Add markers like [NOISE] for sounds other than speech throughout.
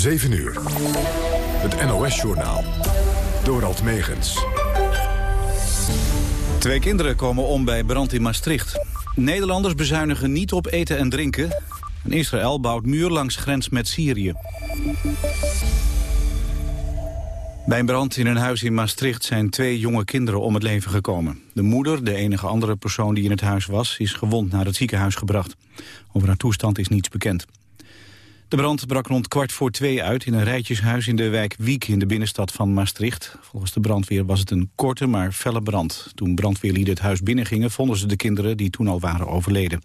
7 uur. Het NOS-journaal. Dorald Megens. Twee kinderen komen om bij brand in Maastricht. Nederlanders bezuinigen niet op eten en drinken. En Israël bouwt muur langs grens met Syrië. Bij een brand in een huis in Maastricht zijn twee jonge kinderen om het leven gekomen. De moeder, de enige andere persoon die in het huis was, is gewond naar het ziekenhuis gebracht. Over haar toestand is niets bekend. De brand brak rond kwart voor twee uit in een rijtjeshuis in de wijk Wiek in de binnenstad van Maastricht. Volgens de brandweer was het een korte maar felle brand. Toen brandweerlieden het huis binnengingen vonden ze de kinderen die toen al waren overleden.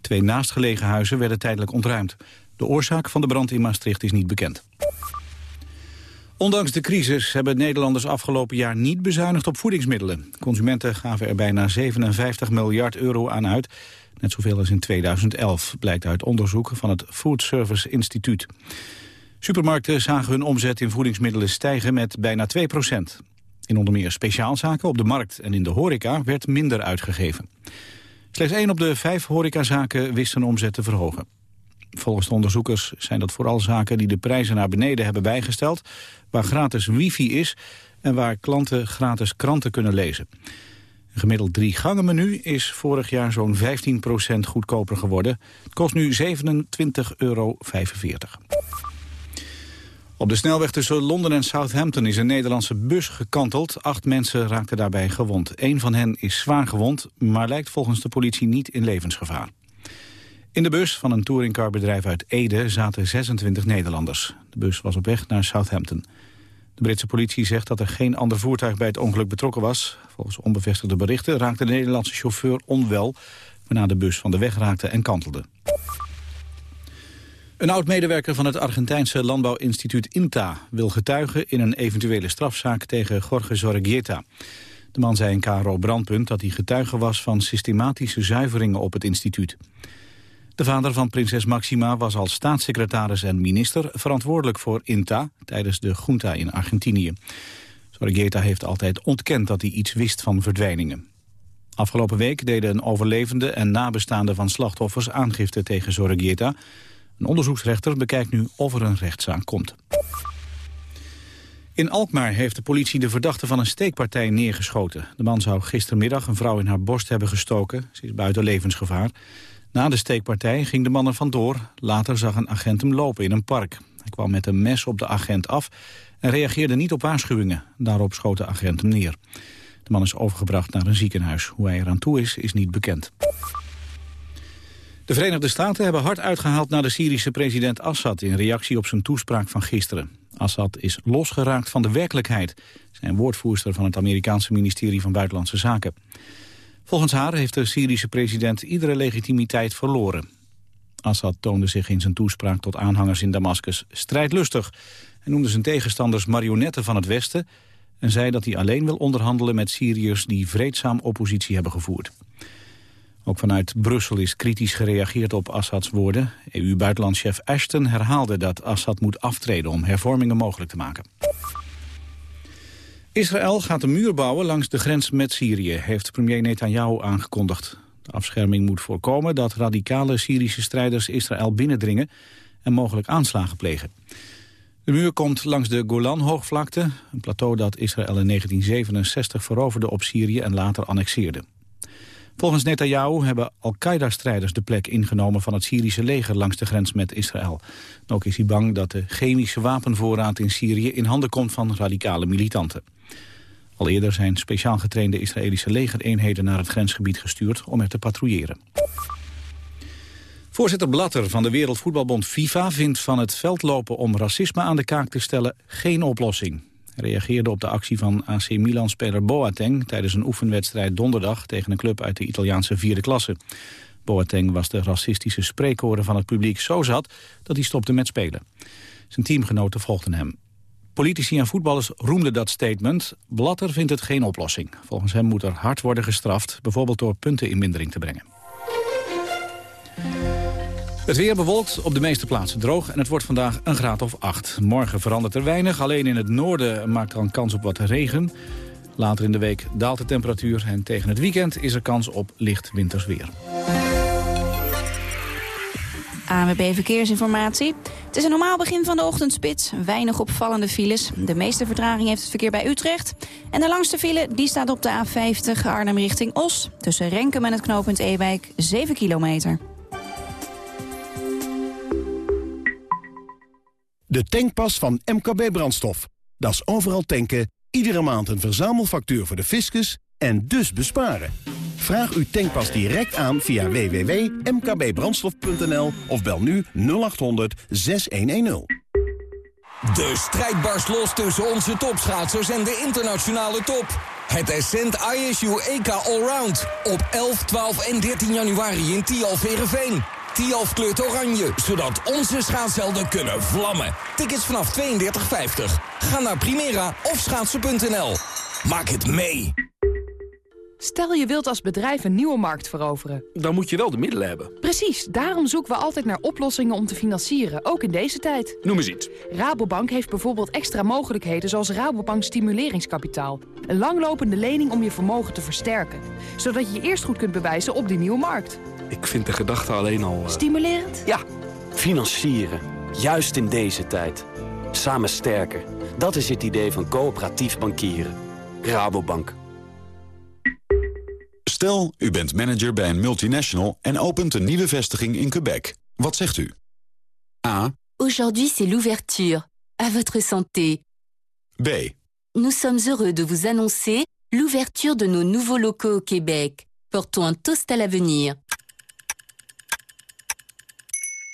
Twee naastgelegen huizen werden tijdelijk ontruimd. De oorzaak van de brand in Maastricht is niet bekend. Ondanks de crisis hebben Nederlanders afgelopen jaar niet bezuinigd op voedingsmiddelen. Consumenten gaven er bijna 57 miljard euro aan uit. Net zoveel als in 2011, blijkt uit onderzoek van het Food Service Instituut. Supermarkten zagen hun omzet in voedingsmiddelen stijgen met bijna 2 procent. In onder meer speciaalzaken op de markt en in de horeca werd minder uitgegeven. Slechts één op de vijf horecazaken wist zijn omzet te verhogen. Volgens de onderzoekers zijn dat vooral zaken die de prijzen naar beneden hebben bijgesteld, waar gratis wifi is en waar klanten gratis kranten kunnen lezen. Een gemiddeld drie gangen menu is vorig jaar zo'n 15% goedkoper geworden. Het kost nu 27,45 euro. Op de snelweg tussen Londen en Southampton is een Nederlandse bus gekanteld. Acht mensen raakten daarbij gewond. Eén van hen is zwaar gewond, maar lijkt volgens de politie niet in levensgevaar. In de bus van een touringcarbedrijf uit Ede zaten 26 Nederlanders. De bus was op weg naar Southampton. De Britse politie zegt dat er geen ander voertuig bij het ongeluk betrokken was. Volgens onbevestigde berichten raakte de Nederlandse chauffeur onwel... waarna de bus van de weg raakte en kantelde. Een oud-medewerker van het Argentijnse landbouwinstituut INTA... wil getuigen in een eventuele strafzaak tegen Jorge Zorregieta. De man zei in KRO Brandpunt dat hij getuige was... van systematische zuiveringen op het instituut. De vader van prinses Maxima was als staatssecretaris en minister verantwoordelijk voor INTA tijdens de junta in Argentinië. Sorregeta heeft altijd ontkend dat hij iets wist van verdwijningen. Afgelopen week deden een overlevende en nabestaande van slachtoffers aangifte tegen Sorregeta. Een onderzoeksrechter bekijkt nu of er een rechtszaak komt. In Alkmaar heeft de politie de verdachte van een steekpartij neergeschoten. De man zou gistermiddag een vrouw in haar borst hebben gestoken. Ze is buiten levensgevaar. Na de steekpartij ging de man er vandoor. Later zag een agent hem lopen in een park. Hij kwam met een mes op de agent af en reageerde niet op waarschuwingen. Daarop schoot de agent hem neer. De man is overgebracht naar een ziekenhuis. Hoe hij eraan toe is, is niet bekend. De Verenigde Staten hebben hard uitgehaald naar de Syrische president Assad... in reactie op zijn toespraak van gisteren. Assad is losgeraakt van de werkelijkheid... zijn woordvoerster van het Amerikaanse ministerie van Buitenlandse Zaken. Volgens haar heeft de Syrische president iedere legitimiteit verloren. Assad toonde zich in zijn toespraak tot aanhangers in Damascus strijdlustig. Hij noemde zijn tegenstanders marionetten van het Westen... en zei dat hij alleen wil onderhandelen met Syriërs die vreedzaam oppositie hebben gevoerd. Ook vanuit Brussel is kritisch gereageerd op Assads woorden. EU-buitenlandchef Ashton herhaalde dat Assad moet aftreden om hervormingen mogelijk te maken. Israël gaat een muur bouwen langs de grens met Syrië, heeft premier Netanyahu aangekondigd. De afscherming moet voorkomen dat radicale Syrische strijders Israël binnendringen en mogelijk aanslagen plegen. De muur komt langs de Golan-hoogvlakte, een plateau dat Israël in 1967 veroverde op Syrië en later annexeerde. Volgens Netanyahu hebben Al-Qaeda-strijders de plek ingenomen van het Syrische leger langs de grens met Israël. ook is hij bang dat de chemische wapenvoorraad in Syrië in handen komt van radicale militanten. Al eerder zijn speciaal getrainde Israëlische legereenheden naar het grensgebied gestuurd om er te patrouilleren. Voorzitter Blatter van de Wereldvoetbalbond FIFA vindt van het veldlopen om racisme aan de kaak te stellen geen oplossing. Reageerde op de actie van AC Milan-speler Boateng tijdens een oefenwedstrijd donderdag tegen een club uit de Italiaanse vierde klasse. Boateng was de racistische spreekhoren van het publiek zo zat dat hij stopte met spelen. Zijn teamgenoten volgden hem. Politici en voetballers roemden dat statement. Blatter vindt het geen oplossing. Volgens hem moet er hard worden gestraft, bijvoorbeeld door punten in mindering te brengen. Het weer bewolkt op de meeste plaatsen droog en het wordt vandaag een graad of 8. Morgen verandert er weinig, alleen in het noorden maakt er een kans op wat regen. Later in de week daalt de temperatuur en tegen het weekend is er kans op licht wintersweer. ANWB Verkeersinformatie. Het is een normaal begin van de ochtendspits. Weinig opvallende files. De meeste vertraging heeft het verkeer bij Utrecht. En de langste file die staat op de A50 Arnhem richting Os. Tussen Renkum en het knooppunt Ewijk 7 kilometer. De tankpas van MKB Brandstof. Dat is overal tanken, iedere maand een verzamelfactuur voor de fiscus en dus besparen. Vraag uw tankpas direct aan via www.mkbbrandstof.nl of bel nu 0800 6110. De strijd barst los tussen onze topschaatsers en de internationale top. Het Ascent ISU EK Allround op 11, 12 en 13 januari in Tialf-Verenveen. Tialf kleurt oranje, zodat onze schaatshelden kunnen vlammen. Tickets vanaf 32,50. Ga naar Primera of schaatsen.nl. Maak het mee. Stel je wilt als bedrijf een nieuwe markt veroveren. Dan moet je wel de middelen hebben. Precies, daarom zoeken we altijd naar oplossingen om te financieren, ook in deze tijd. Noem eens iets. Rabobank heeft bijvoorbeeld extra mogelijkheden zoals Rabobank Stimuleringskapitaal. Een langlopende lening om je vermogen te versterken. Zodat je je eerst goed kunt bewijzen op die nieuwe markt. Ik vind de gedachte alleen al... Uh... Stimulerend? Ja, financieren. Juist in deze tijd. Samen sterker. Dat is het idee van coöperatief bankieren. Rabobank. Stel, u bent manager bij een multinational en opent een nieuwe vestiging in Quebec. Wat zegt u? A. Aujourd'hui c'est l'ouverture. À votre santé. B. Nous sommes heureux de vous annoncer l'ouverture de nos nouveaux locaux au Québec. Portons un toast à l'avenir.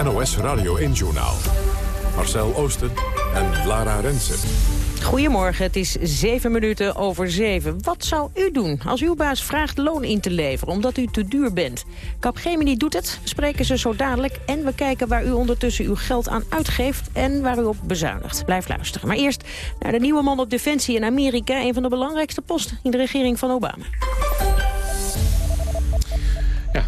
NOS Radio 1-journaal. Marcel Oosten en Lara Rensen. Goedemorgen, het is zeven minuten over zeven. Wat zou u doen als uw baas vraagt loon in te leveren omdat u te duur bent? Capgemini doet het, spreken ze zo dadelijk... en we kijken waar u ondertussen uw geld aan uitgeeft en waar u op bezuinigt. Blijf luisteren. Maar eerst naar de nieuwe man op Defensie in Amerika... een van de belangrijkste posten in de regering van Obama.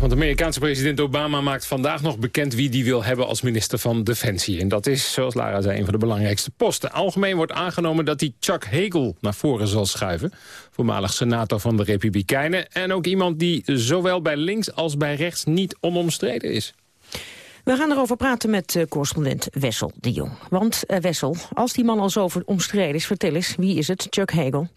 Want Amerikaanse president Obama maakt vandaag nog bekend wie die wil hebben als minister van Defensie. En dat is, zoals Lara zei, een van de belangrijkste posten. Algemeen wordt aangenomen dat hij Chuck Hagel naar voren zal schuiven. Voormalig senator van de Republikeinen. En ook iemand die zowel bij links als bij rechts niet onomstreden is. We gaan erover praten met uh, correspondent Wessel de Jong. Want uh, Wessel, als die man al zo omstreden is, vertel eens, wie is het, Chuck Hagel?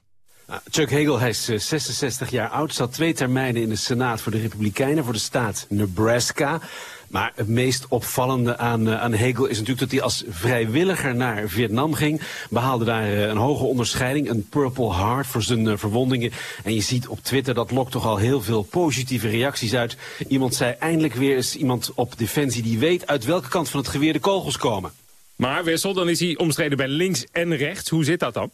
Chuck Hagel, hij is uh, 66 jaar oud, zat twee termijnen in de Senaat voor de Republikeinen, voor de staat Nebraska. Maar het meest opvallende aan, uh, aan Hegel is natuurlijk dat hij als vrijwilliger naar Vietnam ging. Behaalde daar uh, een hoge onderscheiding, een Purple Heart voor zijn verwondingen. En je ziet op Twitter, dat lokt toch al heel veel positieve reacties uit. Iemand zei eindelijk weer eens iemand op Defensie die weet uit welke kant van het geweer de kogels komen. Maar Wessel, dan is hij omstreden bij links en rechts. Hoe zit dat dan?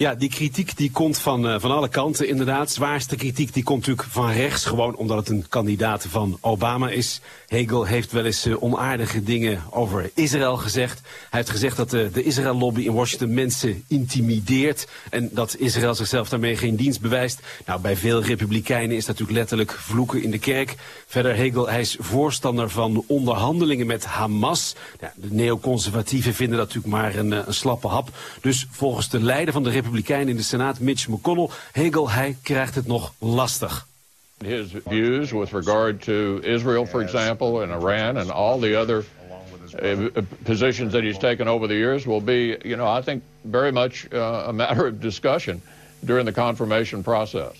Ja, die kritiek die komt van, uh, van alle kanten inderdaad. Zwaarste kritiek die komt natuurlijk van rechts. Gewoon omdat het een kandidaat van Obama is. Hegel heeft wel eens uh, onaardige dingen over Israël gezegd. Hij heeft gezegd dat de, de Israël-lobby in Washington mensen intimideert. En dat Israël zichzelf daarmee geen dienst bewijst. Nou, bij veel republikeinen is dat natuurlijk letterlijk vloeken in de kerk. Verder Hegel, hij is voorstander van onderhandelingen met Hamas. De neoconservatieven vinden dat natuurlijk maar een, een slappe hap. Dus volgens de leider van de Republikeinen in de Senaat, Mitch McConnell, Hegel, hij krijgt het nog lastig. His views with regard to Israel, for example, and Iran and all the other uh, positions that he's taken over the years will be, you know, I think very much uh, a matter of discussion during the confirmation process.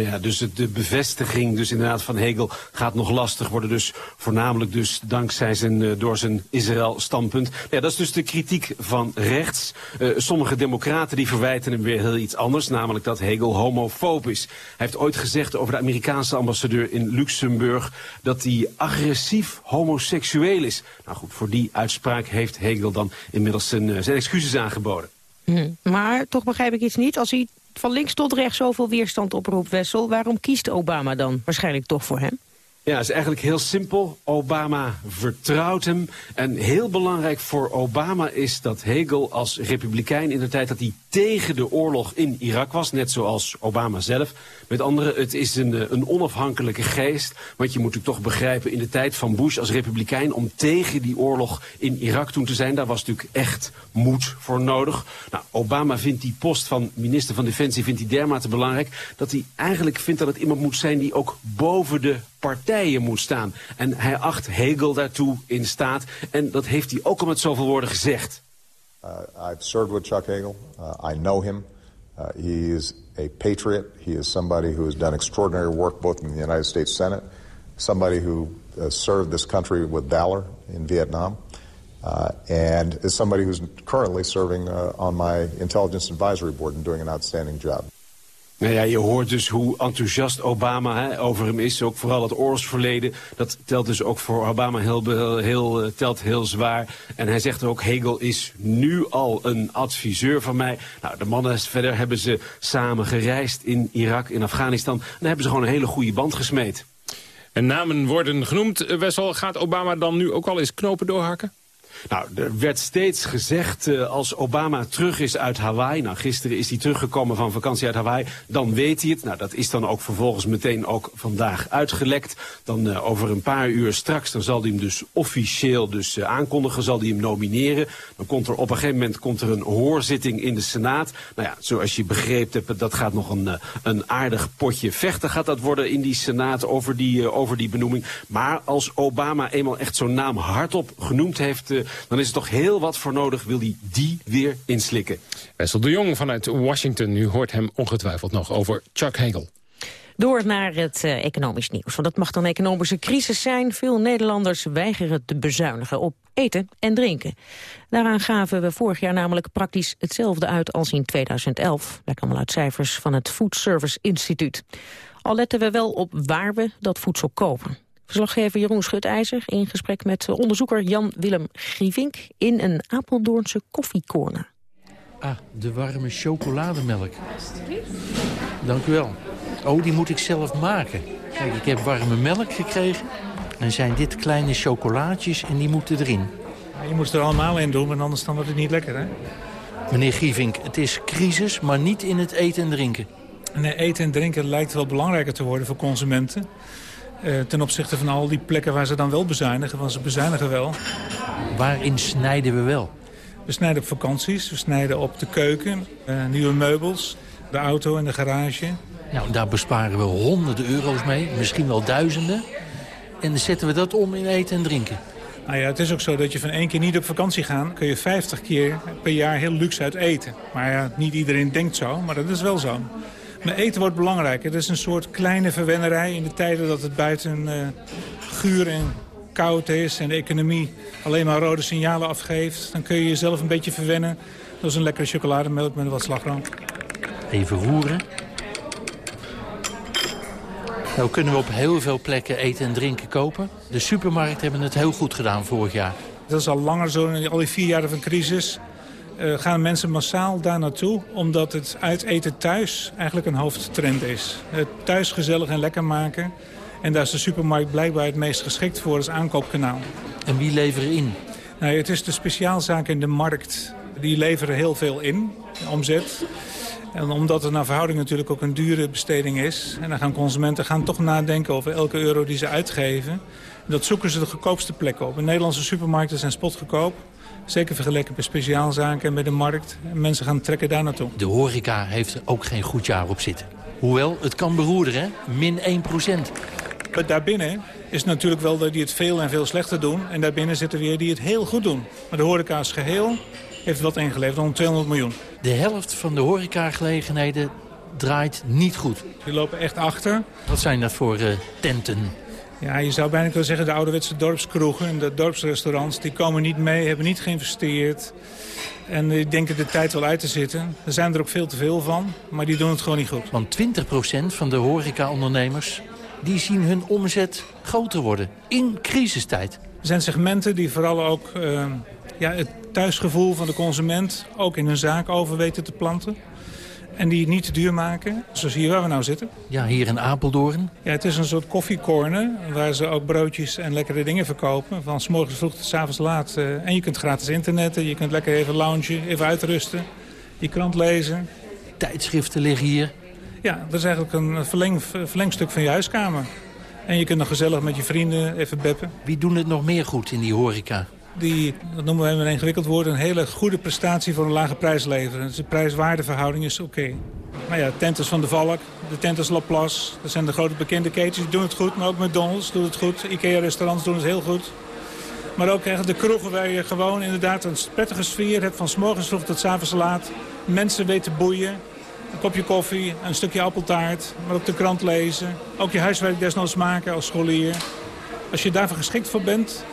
Ja, dus de bevestiging dus inderdaad van Hegel gaat nog lastig worden. Dus voornamelijk dus dankzij zijn, eh, door zijn Israël-standpunt. Ja, dat is dus de kritiek van rechts. Eh, sommige democraten die verwijten hem weer heel iets anders. Namelijk dat Hegel homofoob is. Hij heeft ooit gezegd over de Amerikaanse ambassadeur in Luxemburg... dat hij agressief homoseksueel is. Nou goed, voor die uitspraak heeft Hegel dan inmiddels zijn, eh, zijn excuses aangeboden. Hm. Maar toch begrijp ik iets niet. Als hij van links tot rechts zoveel weerstand oproept, Wessel... waarom kiest Obama dan waarschijnlijk toch voor hem? Ja, het is eigenlijk heel simpel. Obama vertrouwt hem. En heel belangrijk voor Obama is dat Hegel als republikein in de tijd dat hij tegen de oorlog in Irak was, net zoals Obama zelf. Met andere, het is een, eh, een onafhankelijke geest. Want je moet natuurlijk toch begrijpen, in de tijd van Bush als republikein om tegen die oorlog in Irak toen te zijn, daar was natuurlijk echt moed voor nodig. Nou, Obama vindt die post van minister van Defensie vindt hij dermate belangrijk dat hij eigenlijk vindt dat het iemand moet zijn die ook boven de partijen moet staan. En hij acht Hegel daartoe in staat. En dat heeft hij ook al met zoveel woorden gezegd. Uh, I've served with Chuck Hagel. Uh, I know him. Uh, he is a patriot. He is somebody who has done extraordinary work both in the United States Senate, somebody who uh, served this country with valor in Vietnam, uh, and is somebody who's currently serving uh, on my intelligence advisory board and doing an outstanding job. Nou ja, je hoort dus hoe enthousiast Obama hè, over hem is. Ook vooral het oorlogsverleden. Dat telt dus ook voor Obama heel, heel, eh, telt heel zwaar. En hij zegt ook, Hegel is nu al een adviseur van mij. Nou, de mannen verder hebben ze samen gereisd in Irak, in Afghanistan. En daar hebben ze gewoon een hele goede band gesmeed. En namen worden genoemd. Eh, Wessel, gaat Obama dan nu ook al eens knopen doorhakken? Nou, er werd steeds gezegd eh, als Obama terug is uit Hawaii... nou, gisteren is hij teruggekomen van vakantie uit Hawaii... dan weet hij het. Nou, dat is dan ook vervolgens meteen ook vandaag uitgelekt. Dan eh, over een paar uur straks, dan zal hij hem dus officieel dus, eh, aankondigen... zal hij hem nomineren. Dan komt er op een gegeven moment komt er een hoorzitting in de Senaat. Nou ja, zoals je begreep hebt, dat gaat nog een, een aardig potje vechten... gaat dat worden in die Senaat over die, over die benoeming. Maar als Obama eenmaal echt zo'n naam hardop genoemd heeft... dan is er toch heel wat voor nodig, wil hij die weer inslikken. Wessel de Jong vanuit Washington. U hoort hem ongetwijfeld nog over Chuck Hagel. Door naar het eh, economisch nieuws. Want het mag dan een economische crisis zijn. Veel Nederlanders weigeren te bezuinigen op eten en drinken. Daaraan gaven we vorig jaar namelijk praktisch hetzelfde uit als in 2011. Blijkt allemaal uit cijfers van het Food Service Instituut. Al letten we wel op waar we dat voedsel kopen. Verslaggever Jeroen Schutijzer in gesprek met onderzoeker Jan-Willem Grievink... in een Apeldoornse koffiecorner. Ah, de warme chocolademelk. Dank u wel. Oh, die moet ik zelf maken. Kijk, ik heb warme melk gekregen. En zijn dit kleine chocolaatjes en die moeten erin. Je moet er allemaal in doen, want anders dan wordt het niet lekker, hè? Meneer Gievink, het is crisis, maar niet in het eten en drinken. Nee, eten en drinken lijkt wel belangrijker te worden voor consumenten. Eh, ten opzichte van al die plekken waar ze dan wel bezuinigen, want ze bezuinigen wel. Waarin snijden we wel? We snijden op vakanties, we snijden op de keuken, eh, nieuwe meubels, de auto en de garage. Nou, daar besparen we honderden euro's mee, misschien wel duizenden. En dan zetten we dat om in eten en drinken. Nou ja, het is ook zo dat je van één keer niet op vakantie gaat... kun je 50 keer per jaar heel luxe uit eten. Maar ja, niet iedereen denkt zo, maar dat is wel zo. Maar eten wordt belangrijker. Het is een soort kleine verwennerij in de tijden dat het buiten eh, guur en koud is... en de economie alleen maar rode signalen afgeeft. Dan kun je jezelf een beetje verwennen. Dat is een lekkere chocolademelk met wat slagroom. Even roeren. Nou kunnen we op heel veel plekken eten en drinken kopen. De supermarkten hebben het heel goed gedaan vorig jaar. Dat is al langer zo, in al die vier jaren van crisis... eh, gaan mensen massaal daar naartoe, omdat het uit eten thuis eigenlijk een hoofdtrend is. Het thuis gezellig en lekker maken. En daar is de supermarkt blijkbaar het meest geschikt voor als aankoopkanaal. En wie leveren in? Nou, het is de speciaalzaken in de markt. Die leveren heel veel in, omzet. En omdat het naar verhouding natuurlijk ook een dure besteding is... en dan gaan consumenten gaan toch nadenken over elke euro die ze uitgeven. En dat zoeken ze de goedkoopste plekken op. In Nederlandse supermarkten zijn spotgoedkoop. Zeker vergeleken bij speciaalzaken en bij de markt. En mensen gaan trekken daar naartoe. De horeca heeft er ook geen goed jaar op zitten. Hoewel, het kan beroerderen, hè? Min 1 procent. Maar daarbinnen is natuurlijk wel dat die het veel en veel slechter doen. En daarbinnen zitten weer die het heel goed doen. Maar de horeca als geheel heeft wat ingeleverd, om 200 miljoen. De helft van de horecagelegenheden draait niet goed. Die lopen echt achter. Wat zijn dat voor uh, tenten? Ja, je zou bijna kunnen zeggen de ouderwetse dorpskroegen en de dorpsrestaurants... die komen niet mee, hebben niet geïnvesteerd. En die denken de tijd wel uit te zitten. Er zijn er ook veel te veel van, maar die doen het gewoon niet goed. Want 20% van de horeca-ondernemers... die zien hun omzet groter worden in crisistijd. Er zijn segmenten die vooral ook uh, ja, het thuisgevoel van de consument... ook in hun zaak over weten te planten. En die niet te duur maken, zoals hier waar we nou zitten. Ja, hier in Apeldoorn. Ja, het is een soort koffiecorner waar ze ook broodjes en lekkere dingen verkopen. Van s morgens vroeg tot s avonds laat. Uh, en je kunt gratis internetten, je kunt lekker even loungen, even uitrusten. Je krant lezen. Tijdschriften liggen hier. Ja, dat is eigenlijk een verleng, verlengstuk van je huiskamer. En je kunt nog gezellig met je vrienden even beppen. Wie doen het nog meer goed in die horeca? Die, dat noemen we een ingewikkeld woord, een hele goede prestatie voor een lage prijs leveren. Dus de prijs-waardeverhouding is oké. Okay. Nou ja, tenters van de Valk, de tenters Laplace, dat zijn de grote bekende ketens, die doen het goed. Maar ook McDonald's doet het goed, Ikea-restaurants doen het heel goed. Maar ook echt de kroegen waar je gewoon inderdaad een prettige sfeer hebt... van morgens vroeg tot s avonds laat. Mensen weten boeien. Een kopje koffie, een stukje appeltaart, maar ook de krant lezen. Ook je huiswerk desnoods maken als scholier. Als je daarvoor geschikt voor bent,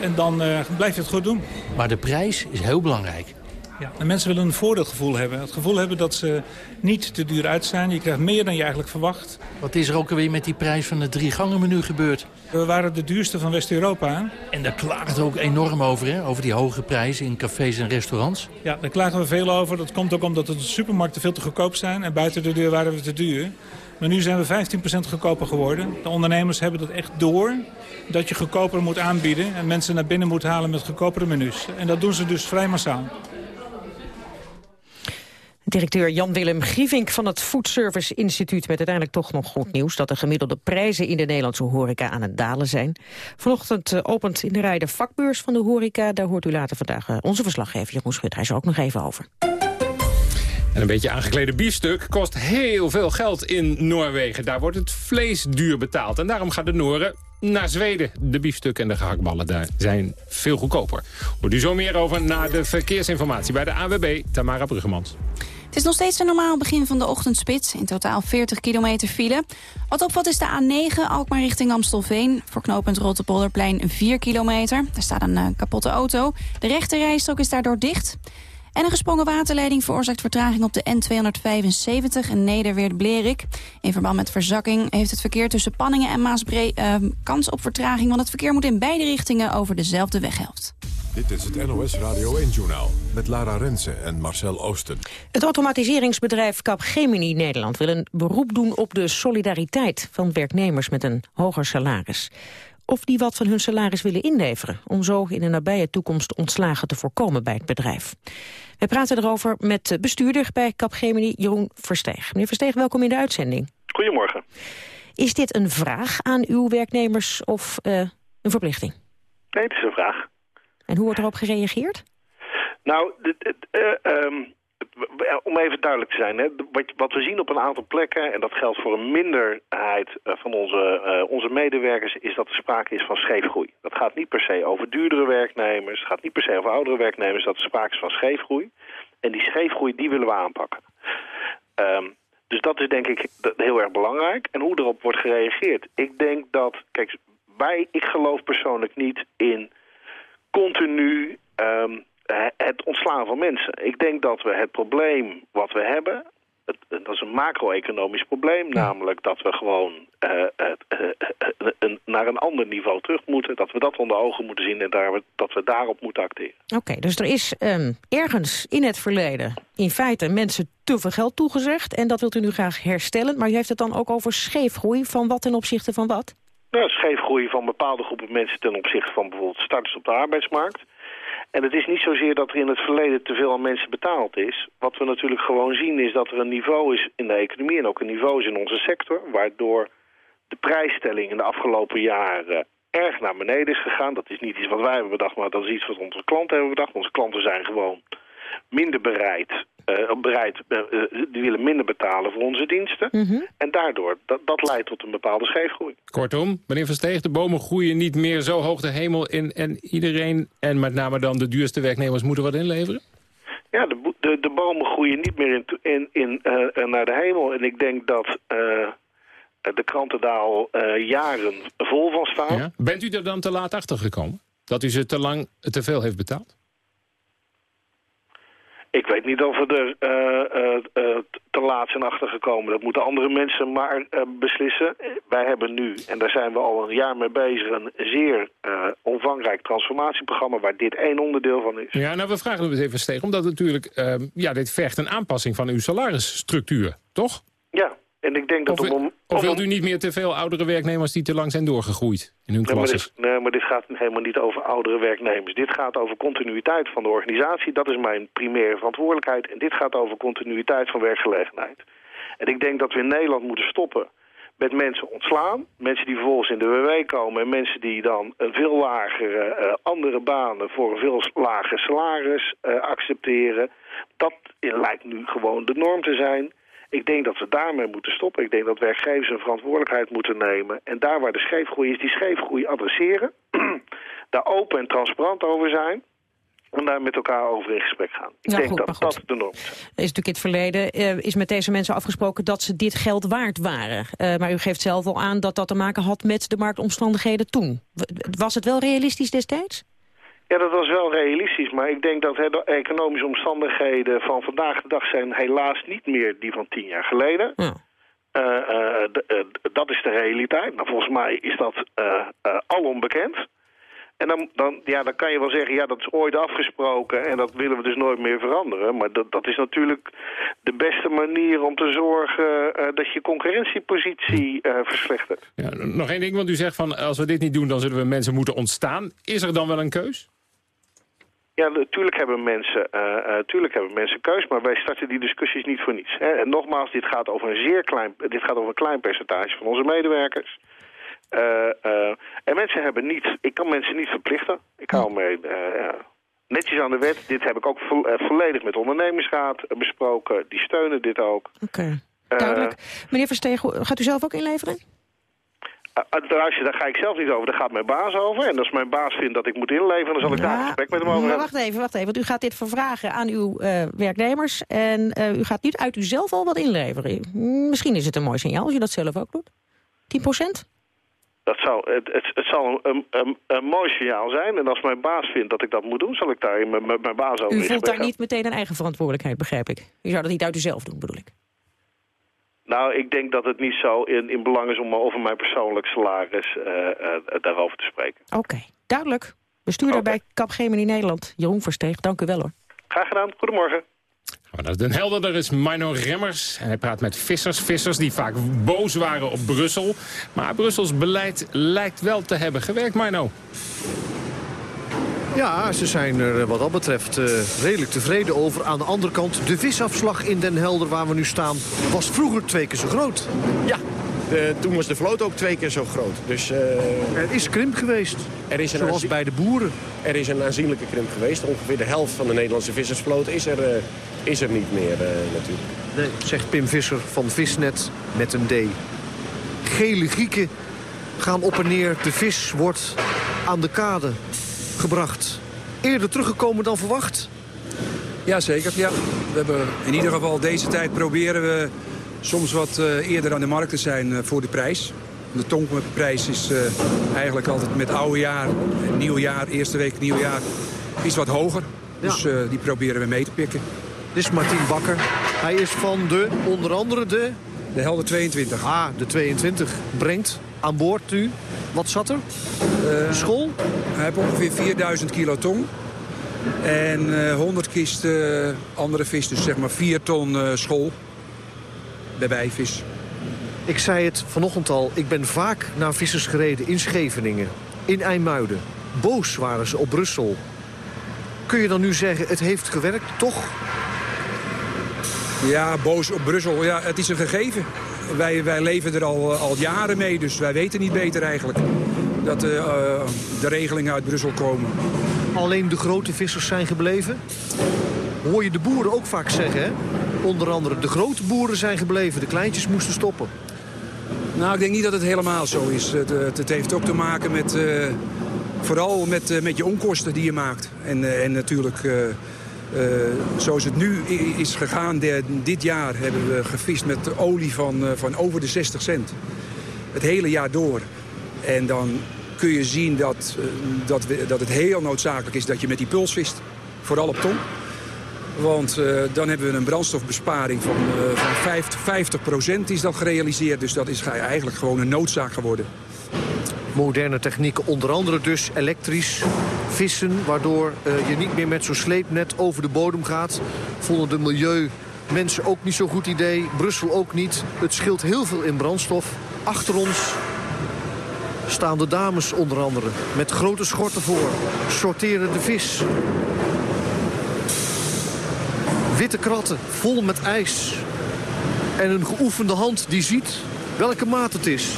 en dan uh, blijf je het goed doen. Maar de prijs is heel belangrijk. Ja, de mensen willen een voordeelgevoel hebben. Het gevoel hebben dat ze niet te duur uit zijn. Je krijgt meer dan je eigenlijk verwacht. Wat is er ook alweer met die prijs van het drie gangen menu gebeurd? We waren de duurste van West-Europa. En daar klaagt ook enorm over, hè? Over die hoge prijzen in cafés en restaurants. Ja, daar klagen we veel over. Dat komt ook omdat de supermarkten veel te goedkoop zijn. En buiten de deur waren we te duur. Maar nu zijn we 15% goedkoper geworden. De ondernemers hebben dat echt door. Dat je goedkoper moet aanbieden. En mensen naar binnen moet halen met goedkopere menus. En dat doen ze dus vrij massaal. Directeur Jan-Willem Grievink van het Food Service Instituut... met uiteindelijk toch nog goed nieuws... dat de gemiddelde prijzen in de Nederlandse horeca aan het dalen zijn. Vanochtend eh, opent in de rij de vakbeurs van de horeca. Daar hoort u later vandaag eh, onze verslaggever Jeroen Schut. Hij is er ook nog even over. En een beetje aangeklede biefstuk kost heel veel geld in Noorwegen. Daar wordt het vlees duur betaald. En daarom gaan de Nooren naar Zweden. De biefstuk en de gehaktballen daar zijn veel goedkoper. Hoort u zo meer over na de verkeersinformatie bij de AWB, Tamara Bruggemans. Het is nog steeds een normaal begin van de ochtendspits. In totaal 40 kilometer file. Wat opvalt is de A9, Alkmaar richting Amstelveen. Voor knooppunt Rotterpolderplein 4 kilometer. Er staat een uh, kapotte auto. De rechte rijstrook is daardoor dicht. En een gesprongen waterleiding veroorzaakt vertraging op de N275 en Nederweert-Blerik. In verband met verzakking heeft het verkeer tussen Panningen en Maasbree uh, kans op vertraging... want het verkeer moet in beide richtingen over dezelfde weghelft. Dit is het NOS Radio 1-journaal met Lara Rensen en Marcel Oosten. Het automatiseringsbedrijf Capgemini Nederland wil een beroep doen op de solidariteit van werknemers met een hoger salaris of die wat van hun salaris willen inleveren... om zo in de nabije toekomst ontslagen te voorkomen bij het bedrijf. We praten erover met bestuurder bij Capgemini, Jeroen Versteeg. Meneer Versteeg, welkom in de uitzending. Goedemorgen. Is dit een vraag aan uw werknemers of uh, een verplichting? Nee, het is een vraag. En hoe wordt erop gereageerd? Nou, uh, um, om even duidelijk te zijn, hè, wat, wat, we zien op een aantal plekken... en dat geldt voor een minderheid eh, van onze, uh, onze medewerkers... is dat er sprake is van scheefgroei. Dat gaat niet per se over duurdere werknemers... het gaat niet per se over oudere werknemers... dat er sprake is van scheefgroei. En die scheefgroei, die willen we aanpakken. Um, dus dat is denk ik heel erg belangrijk. En hoe erop wordt gereageerd. Ik denk dat, kijk, wij, ik geloof persoonlijk niet in continu... Um, eh, het ontslaan van mensen. Ik denk dat we het probleem wat we hebben... Het, dat is een macro-economisch probleem, namelijk dat we gewoon uh, uh, naar een ander niveau terug moeten. Dat we dat onder ogen moeten zien en daar, dat we daarop moeten acteren. Oké, dus er is um, ergens in het verleden in feite mensen te veel geld toegezegd. En dat wilt u nu graag herstellen. Maar u heeft het dan ook over scheefgroei van wat ten opzichte van wat? Nou, scheefgroei van bepaalde groepen mensen ten opzichte van bijvoorbeeld starters op de arbeidsmarkt. En het is niet zozeer dat er in het verleden te veel aan mensen betaald is. Wat we natuurlijk gewoon zien is dat er een niveau is in de economie... en ook een niveau is in onze sector... waardoor de prijsstelling in de afgelopen jaren erg naar beneden is gegaan. Dat is niet iets wat wij hebben bedacht, maar dat is iets wat onze klanten hebben bedacht. Onze klanten zijn gewoon minder bereid, uh, bereid uh, die willen minder betalen voor onze diensten. Mhm. En daardoor, dat, dat leidt tot een bepaalde scheefgroei. Kortom, meneer Versteeg, de bomen groeien niet meer zo hoog de hemel in... en iedereen, en met name dan de duurste werknemers, moeten wat inleveren? Ja, de, de, de bomen groeien niet meer in, in, in, eh, eh, naar de hemel. En ik denk dat eh, de kranten daar al eh, jaren vol van staan. Ja? Bent u er dan te laat achter gekomen? Dat u ze te lang te veel heeft betaald? Ik weet niet of we er eh, eh, eh, te laat zijn achtergekomen. Dat moeten andere mensen maar beslissen. Wij hebben nu, en daar zijn we al een jaar mee bezig... een zeer omvangrijk transformatieprogramma... waar dit één onderdeel van is. Ja, nou, we vragen het even steeg. Omdat natuurlijk, ehm, ja, dit vergt een aanpassing van uw salarisstructuur, toch? Ja, en ik denk dat... Of, op wilt u niet meer te veel oudere werknemers die te lang zijn doorgegroeid in hun Nee maar, dit, nee, maar dit gaat helemaal niet over oudere werknemers. Dit gaat over continuïteit van de organisatie. Dat is mijn primaire verantwoordelijkheid. En dit gaat over continuïteit van werkgelegenheid. En ik denk dat we in Nederland moeten stoppen met mensen ontslaan. Mensen die vervolgens in de WW komen en mensen die dan een veel lagere eh, andere banen voor een veel lager salaris eh, accepteren. Dat lijkt nu gewoon de norm te zijn. Ik denk dat we daarmee moeten stoppen. Ik denk dat werkgevers een verantwoordelijkheid moeten nemen. En daar waar de scheefgroei is, die scheefgroei adresseren. [CLEARS THROAT] daar open en transparant over zijn. En daar met elkaar over in gesprek gaan. Ik Ja, denk goed, dat dat de norm is. Er is natuurlijk in het verleden eh, is met deze mensen afgesproken dat ze dit geld waard waren. Eh, maar u geeft zelf al aan dat dat te maken had met de marktomstandigheden toen. Was het wel realistisch destijds? Ja, dat was wel realistisch. Maar ik denk dat de economische omstandigheden van vandaag de dag zijn helaas niet meer die van tien jaar geleden. Eh, eh, d- eh, dat is de realiteit. Nou, volgens mij is dat eh eh, alom bekend. En dan, dan, ja, dan kan je wel zeggen, ja, dat is ooit afgesproken en dat willen we dus nooit meer veranderen. Maar dat, dat is natuurlijk de beste manier om te zorgen eh, dat je concurrentiepositie eh, verslechtert. Ja, nog één ding, want u zegt van als we dit niet doen, dan zullen we mensen moeten ontstaan. Is er dan wel een keus? Ja, natuurlijk hebben mensen, eh, tuurlijk hebben mensen keus, maar wij starten die discussies niet voor niets. Hè. En nogmaals, dit gaat over een zeer klein, dit gaat over een klein percentage van onze medewerkers. Eh, en mensen hebben niet, ik kan mensen niet verplichten. Ik hou me ja, netjes aan de wet. Dit heb ik ook vo- volledig met de ondernemingsraad besproken. Die steunen dit ook. Oké, duidelijk. Meneer Versteeg, hoe- gaat u zelf ook inleveren? Uh, daar, daar ga ik zelf niet over, daar gaat mijn baas over. En als mijn baas vindt dat ik moet inleveren, dan zal ik daar een gesprek met hem over hebben. wacht even, wacht even. Want u gaat dit vervragen aan uw eh, werknemers. En eh, u gaat niet uit uzelf al wat inleveren. Hmm, Misschien is het een mooi signaal als je dat zelf ook doet. 10 procent? Dat zou, het, het, het zal een, een, een, mooi signaal zijn. En als mijn baas vindt dat ik dat moet doen, zal ik daar met, mijn baas over U voelt daar niet meteen een eigen verantwoordelijkheid, begrijp ik. U zou dat niet uit uzelf doen, bedoel ik. Nou, ik denk dat het niet zo in, in belang is om over mijn persoonlijk salaris eh, eh, daarover te spreken. Oké, duidelijk. Bestuurder bij Capgemini Nederland, Jeroen Versteeg. Dank u wel hoor. Graag gedaan. Goedemorgen. We naar Den Helder, er is Mino Remmers. En hij praat met vissers, vissers die vaak boos waren op Brussel. Maar Brussels beleid lijkt wel te hebben gewerkt, Mino. Ja, ze zijn er wat dat betreft eh, redelijk tevreden over. Aan de andere kant, de visafslag in Den Helder waar we nu staan... was vroeger twee keer zo groot. Ja, de, toen was de vloot ook twee keer zo groot. Dus, eh, er is krimp geweest, er is een zoals bij de boeren. Er is een aanzienlijke krimp geweest. Ongeveer de helft van de Nederlandse vissersvloot is er, eh, is er niet meer eh, natuurlijk. Nee, zegt Pim Visser van Visnet met een D. Gele Grieken gaan op en neer. De vis wordt aan de kade gebracht. Eerder teruggekomen dan verwacht. Jazeker, ja. We hebben in ieder geval deze tijd proberen we soms wat eh, eerder aan de markt te zijn eh, voor de prijs. De tongprijs is eh, eigenlijk altijd met oude jaar, nieuw jaar, eerste week nieuw jaar, is wat hoger. Dus die proberen we mee te pikken. Dit is Martien Bakker. Hij is van de, onder andere de... De Helder 22. Ah, de 22. Brengt aan boord nu. Wat zat er? School? Hij heeft ongeveer 4000 kilo tong. En eh 100 kist eh, andere vis, dus zeg maar 4 ton school. Bij bijvis. Ik zei het vanochtend al. Ik ben vaak naar vissers gereden in Scheveningen. In IJmuiden. Boos waren ze op Brussel. Kun je dan nu zeggen, het heeft gewerkt, toch? Ja, boos op Brussel. Ja, het is een gegeven. Wij, wij leven er al, al jaren mee, dus wij weten niet beter eigenlijk. Dat eh, eh, de regelingen uit Brussel komen. Alleen de grote vissers zijn gebleven? Hoor je de boeren ook vaak zeggen, hè? Onder andere de grote boeren zijn gebleven. De kleintjes moesten stoppen. Nou, ik denk niet dat het helemaal zo is. Het, het, het heeft ook te maken met... eh, vooral met, eh, met je onkosten die je maakt. En, eh, en natuurlijk... eh, zoals het nu is gegaan, dit jaar hebben we gevist met olie van, van over de 60 cent. Het hele jaar door. En dan kun je zien dat, dat, we, dat het heel noodzakelijk is dat je met die puls vist. Vooral op ton. Want dan hebben we een brandstofbesparing van, van 50, 50 is dat gerealiseerd. Dus dat is eigenlijk gewoon een noodzaak geworden. Moderne technieken, onder andere dus elektrisch vissen... waardoor uh, je niet meer met zo'n sleepnet over de bodem gaat. Vonden de milieu mensen ook niet zo'n goed idee. Brussel ook niet. Het scheelt heel veel in brandstof. Achter ons staan de dames onder andere. Met grote schorten voor. Sorteren de vis. Witte kratten, vol met ijs. En een geoefende hand die ziet welke maat het is.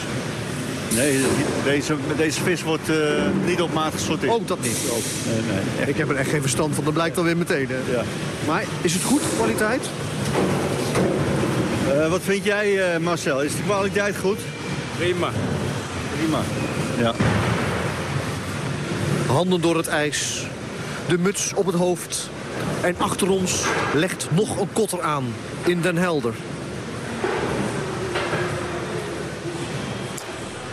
Nee, deze, deze vis wordt uh, niet op maat gesorteerd. Ook dat niet? Ook. Nee, nee. Ik heb er echt geen verstand van, dat blijkt alweer meteen. Hè? Ja. Maar is het goed, kwaliteit? Uh, wat vind jij, uh, Marcel? Is de kwaliteit goed? Prima. Prima, ja. Handen door het ijs. De muts op het hoofd. En achter ons legt nog een kotter aan in Den Helder.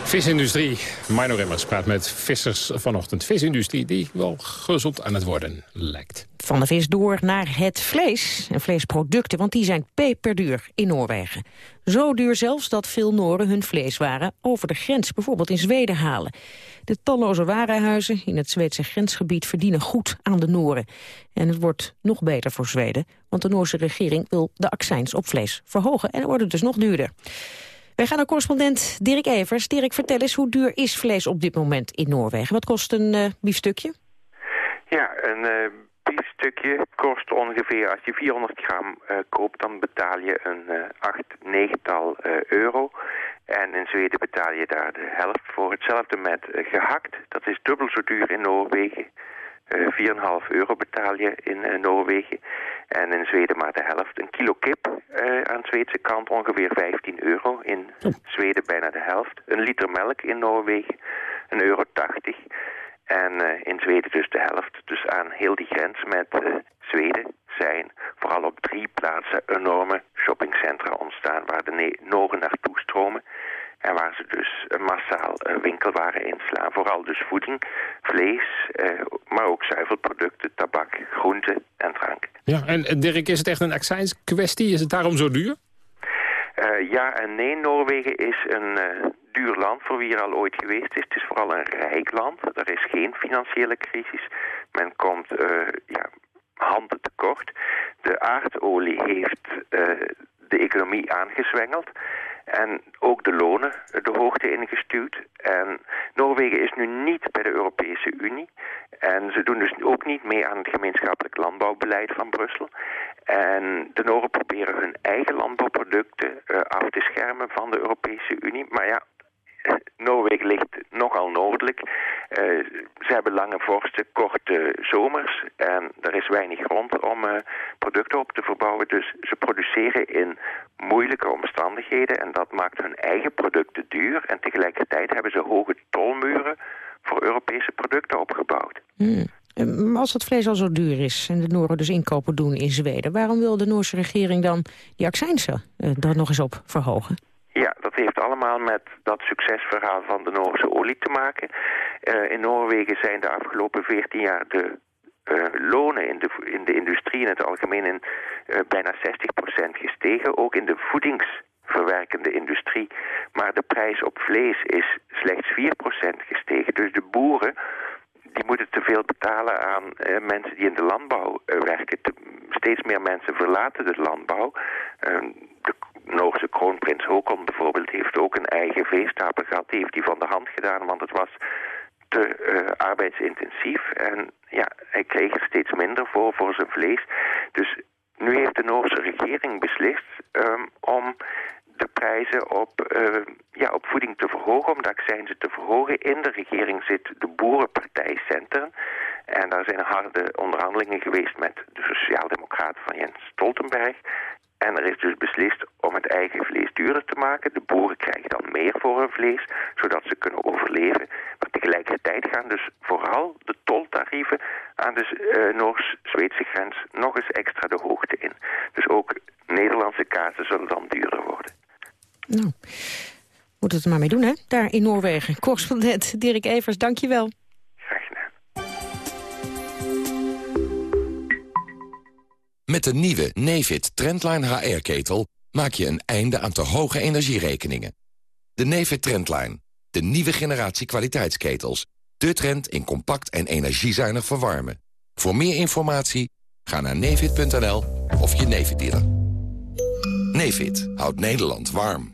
Visindustrie. Mino Remmers praat met vissers vanochtend. Visindustrie die wel gezond aan het worden lijkt. Van de vis door naar het vlees en vleesproducten, want die zijn peperduur in Noorwegen. Zo duur zelfs dat veel Nooren hun vleeswaren over de grens, bijvoorbeeld in Zweden, halen. De talloze warenhuizen in het Zweedse grensgebied verdienen goed aan de Nooren. En het wordt nog beter voor Zweden, want de Noorse regering wil de accijns op vlees verhogen en wordt het dus nog duurder. Wij gaan naar correspondent Dirk Evers. Dirk, vertel eens, hoe duur is vlees op dit moment in Noorwegen? Wat kost een uh, biefstukje? Ja, een uh, biefstukje kost ongeveer, als je 400 gram uh, koopt, dan betaal je een uh, 8, 9 tal euro. En in Zweden betaal je daar de helft voor. Hetzelfde met gehakt, dat is dubbel zo duur in Noorwegen. 4,5 euro betaal je in Noorwegen. En in Zweden maar de helft. Een kilo kip uh, aan de Zweedse kant ongeveer 15 euro. In Zweden bijna de helft. Een liter melk in Noorwegen, een euro 80. En uh, in Zweden dus de helft. Dus aan heel die grens met uh, Zweden zijn vooral op drie plaatsen enorme shoppingcentra ontstaan... waar de Noren naartoe stromen. En waar ze dus massaal winkelwaren inslaan. Vooral dus voeding, vlees, maar ook zuivelproducten, tabak, groenten en drank. Ja, en Dirk, is het echt een accijnskwestie? Is het daarom zo duur? Uh, ja en nee, Noorwegen is een uh, duur land voor wie er al ooit geweest is. Het is vooral een rijk land. Er is geen financiële crisis. Men komt uh, ja, handen tekort. De aardolie heeft de economie aangezwengeld. En ook de lonen de hoogte ingestuurd. En Noorwegen is nu niet bij de Europese Unie. En ze doen dus ook niet mee aan het gemeenschappelijk landbouwbeleid van Brussel. En de Noren proberen hun eigen landbouwproducten uh, af te schermen van de Europese Unie. Maar ja, Noorwegen ligt nogal noordelijk. Uh, ze hebben lange vorsten, korte zomers en er is weinig grond om uh, producten op te verbouwen. Dus ze produceren in moeilijke omstandigheden en dat maakt hun eigen producten duur. En tegelijkertijd hebben ze hoge tolmuren voor Europese producten opgebouwd. Hmm. Als het vlees al zo duur is en de Nooren dus inkopen doen in Zweden... waarom wil de Noorse regering dan die accijnsen er nog eens op verhogen? Dat heeft allemaal met dat succesverhaal van de Noorse olie te maken. Uh, in Noorwegen zijn de afgelopen 14 jaar de uh, lonen in de, in de industrie in het algemeen in uh, bijna 60% gestegen. Ook in de voedingsverwerkende industrie. Maar de prijs op vlees is slechts 4% gestegen. Dus de boeren die moeten te veel betalen aan uh, mensen die in de landbouw uh, werken. Te, steeds meer mensen verlaten de landbouw. Uh, de Noorse kroonprins Håkon bijvoorbeeld heeft ook een eigen veestapel gehad. Die heeft hij van de hand gedaan, want het was te arbeidsintensief. En ja, hij kreeg er steeds minder voor, voor zijn vlees. Dus nu heeft de Noorse regering beslist um, om de prijzen op, uh, ja, op voeding te verhogen, om de accijnzen te verhogen. In de regering zit de Boerenpartij Centrum. En daar zijn harde onderhandelingen geweest met de Sociaaldemocraten van Jens Stoltenberg. En er is dus beslist om het eigen vlees duurder te maken. De boeren krijgen dan meer voor hun vlees, zodat ze kunnen overleven. Maar tegelijkertijd gaan dus vooral de toltarieven aan de uh, Noors-Zweedse grens nog eens extra de hoogte in. Dus ook Nederlandse kaarten zullen dan duurder worden. Nou, moet het er maar mee doen, hè? Daar in Noorwegen. Correspondent Dirk Evers, dank je wel. Met de nieuwe Nefit Trendline HR-ketel maak je een einde aan te hoge energierekeningen. De Nefit Trendline, de nieuwe generatie kwaliteitsketels. De trend in compact en energiezuinig verwarmen. Voor meer informatie ga naar nefit.nl of je Nefit dealer. Nefit houdt Nederland warm.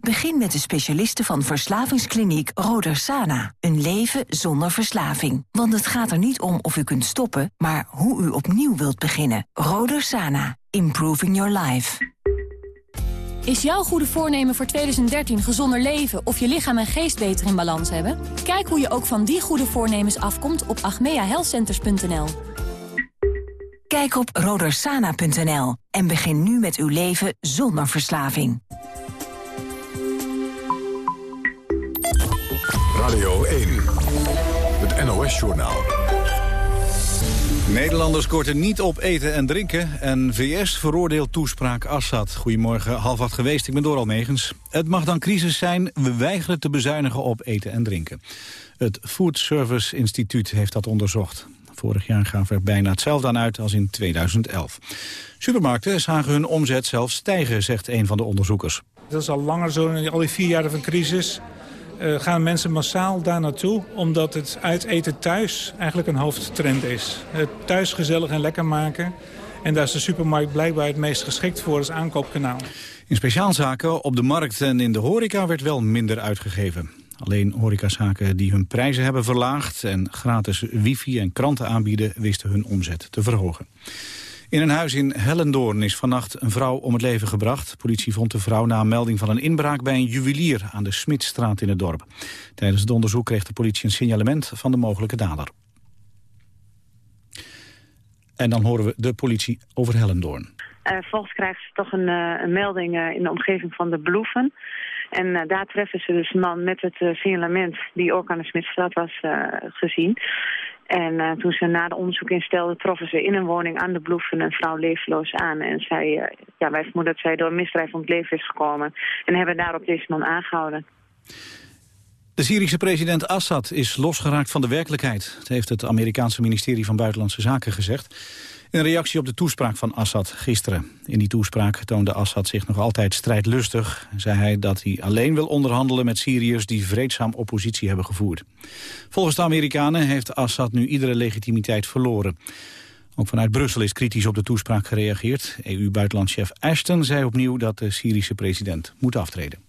Begin met de specialisten van verslavingskliniek Roder Sana. Een leven zonder verslaving. Want het gaat er niet om of u kunt stoppen, maar hoe u opnieuw wilt beginnen. Roder Sana. Improving your life. Is jouw goede voornemen voor 2013 gezonder leven of je lichaam en geest beter in balans hebben? Kijk hoe je ook van die goede voornemens afkomt op agmeahealthcenters.nl. Kijk op rodersana.nl en begin nu met uw leven zonder verslaving. Radio 1, het NOS-journaal. Nederlanders korten niet op eten en drinken en VS veroordeelt toespraak Assad. Goedemorgen, half wat geweest, ik ben Doral Megens. Het mag dan crisis zijn, we weigeren te bezuinigen op eten en drinken. Het Food Service Instituut heeft dat onderzocht. Vorig jaar gaven er bijna hetzelfde aan uit als in 2011. Supermarkten zagen hun omzet zelfs stijgen, zegt een van de onderzoekers. Dat is al langer zo, in al die vier jaren van crisis uh, gaan mensen massaal daar naartoe... omdat het uit eten thuis eigenlijk een hoofdtrend is. Het thuis gezellig en lekker maken. En daar is de supermarkt blijkbaar het meest geschikt voor als aankoopkanaal. In speciaalzaken op de markt en in de horeca werd wel minder uitgegeven. Alleen horecazaken die hun prijzen hebben verlaagd... en gratis wifi en kranten aanbieden, wisten hun omzet te verhogen. In een huis in Hellendoorn is vannacht een vrouw om het leven gebracht. politie vond de vrouw na een melding van een inbraak bij een juwelier aan de Smitstraat in het dorp. Tijdens het onderzoek kreeg de politie een signalement van de mogelijke dader. En dan horen we de politie over Hellendoorn. Uh, volgens krijgen ze toch een, uh, een melding uh, in de omgeving van de Bloeven. En daar treffen ze dus een man met het signalement die ook aan de Smitstraat was gezien. En uh, toen ze na de onderzoek instelden, troffen ze in een woning aan de Bloeven een vrouw leefloos aan. En zij, uh, ja, wij vermoeden dat zij door misdrijf om het leven is gekomen. En hebben daarop deze man aangehouden. De Syrische president Assad is losgeraakt van de werkelijkheid. Dat heeft het Amerikaanse ministerie van Buitenlandse Zaken gezegd. In reactie op de toespraak van Assad gisteren. In die toespraak toonde Assad zich nog altijd strijdlustig. Zei hij dat hij alleen wil onderhandelen met Syriërs die vreedzaam oppositie hebben gevoerd. Volgens de Amerikanen heeft Assad nu iedere legitimiteit verloren. Ook vanuit Brussel is kritisch op de toespraak gereageerd. EU-buitenlandchef Ashton zei opnieuw dat de Syrische president moet aftreden.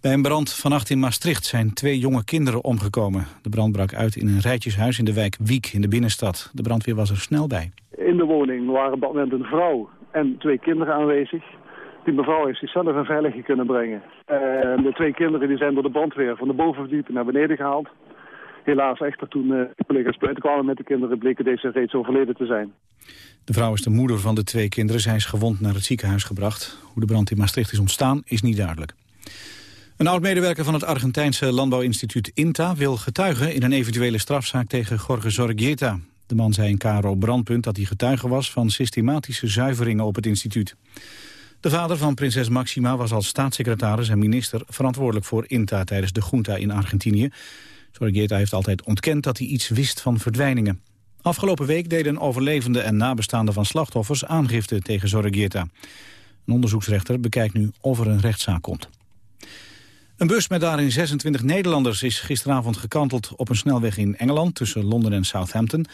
Bij een brand vannacht in Maastricht zijn twee jonge kinderen omgekomen. De brand brak uit in een rijtjeshuis in de wijk Wiek in de binnenstad. De brandweer was er snel bij. In de woning waren op dat moment een vrouw en twee kinderen aanwezig. Die mevrouw heeft zichzelf in veiligheid kunnen brengen. de twee kinderen die zijn door de brandweer van de bovenverdieping naar beneden gehaald. Helaas echter toen uh, de collega's buiten kwamen met de kinderen bleken deze reeds overleden te zijn. De vrouw is de moeder van de twee kinderen. Zij is gewond naar het ziekenhuis gebracht. Hoe de brand in Maastricht is ontstaan is niet duidelijk. Een oud-medewerker van het Argentijnse landbouwinstituut INTA wil getuigen in een eventuele strafzaak tegen Jorge Zorgieta. De man zei in Caro Brandpunt dat hij getuige was van systematische zuiveringen op het instituut. De vader van prinses Maxima was als staatssecretaris en minister verantwoordelijk voor INTA tijdens de junta in Argentinië. Zorgieta heeft altijd ontkend dat hij iets wist van verdwijningen. Afgelopen week deden overlevenden en nabestaanden van slachtoffers aangifte tegen Zorregieta. Een onderzoeksrechter bekijkt nu of er een rechtszaak komt. Een bus met daarin 26 Nederlanders is gisteravond gekanteld op een snelweg in Engeland tussen Londen en Southampton.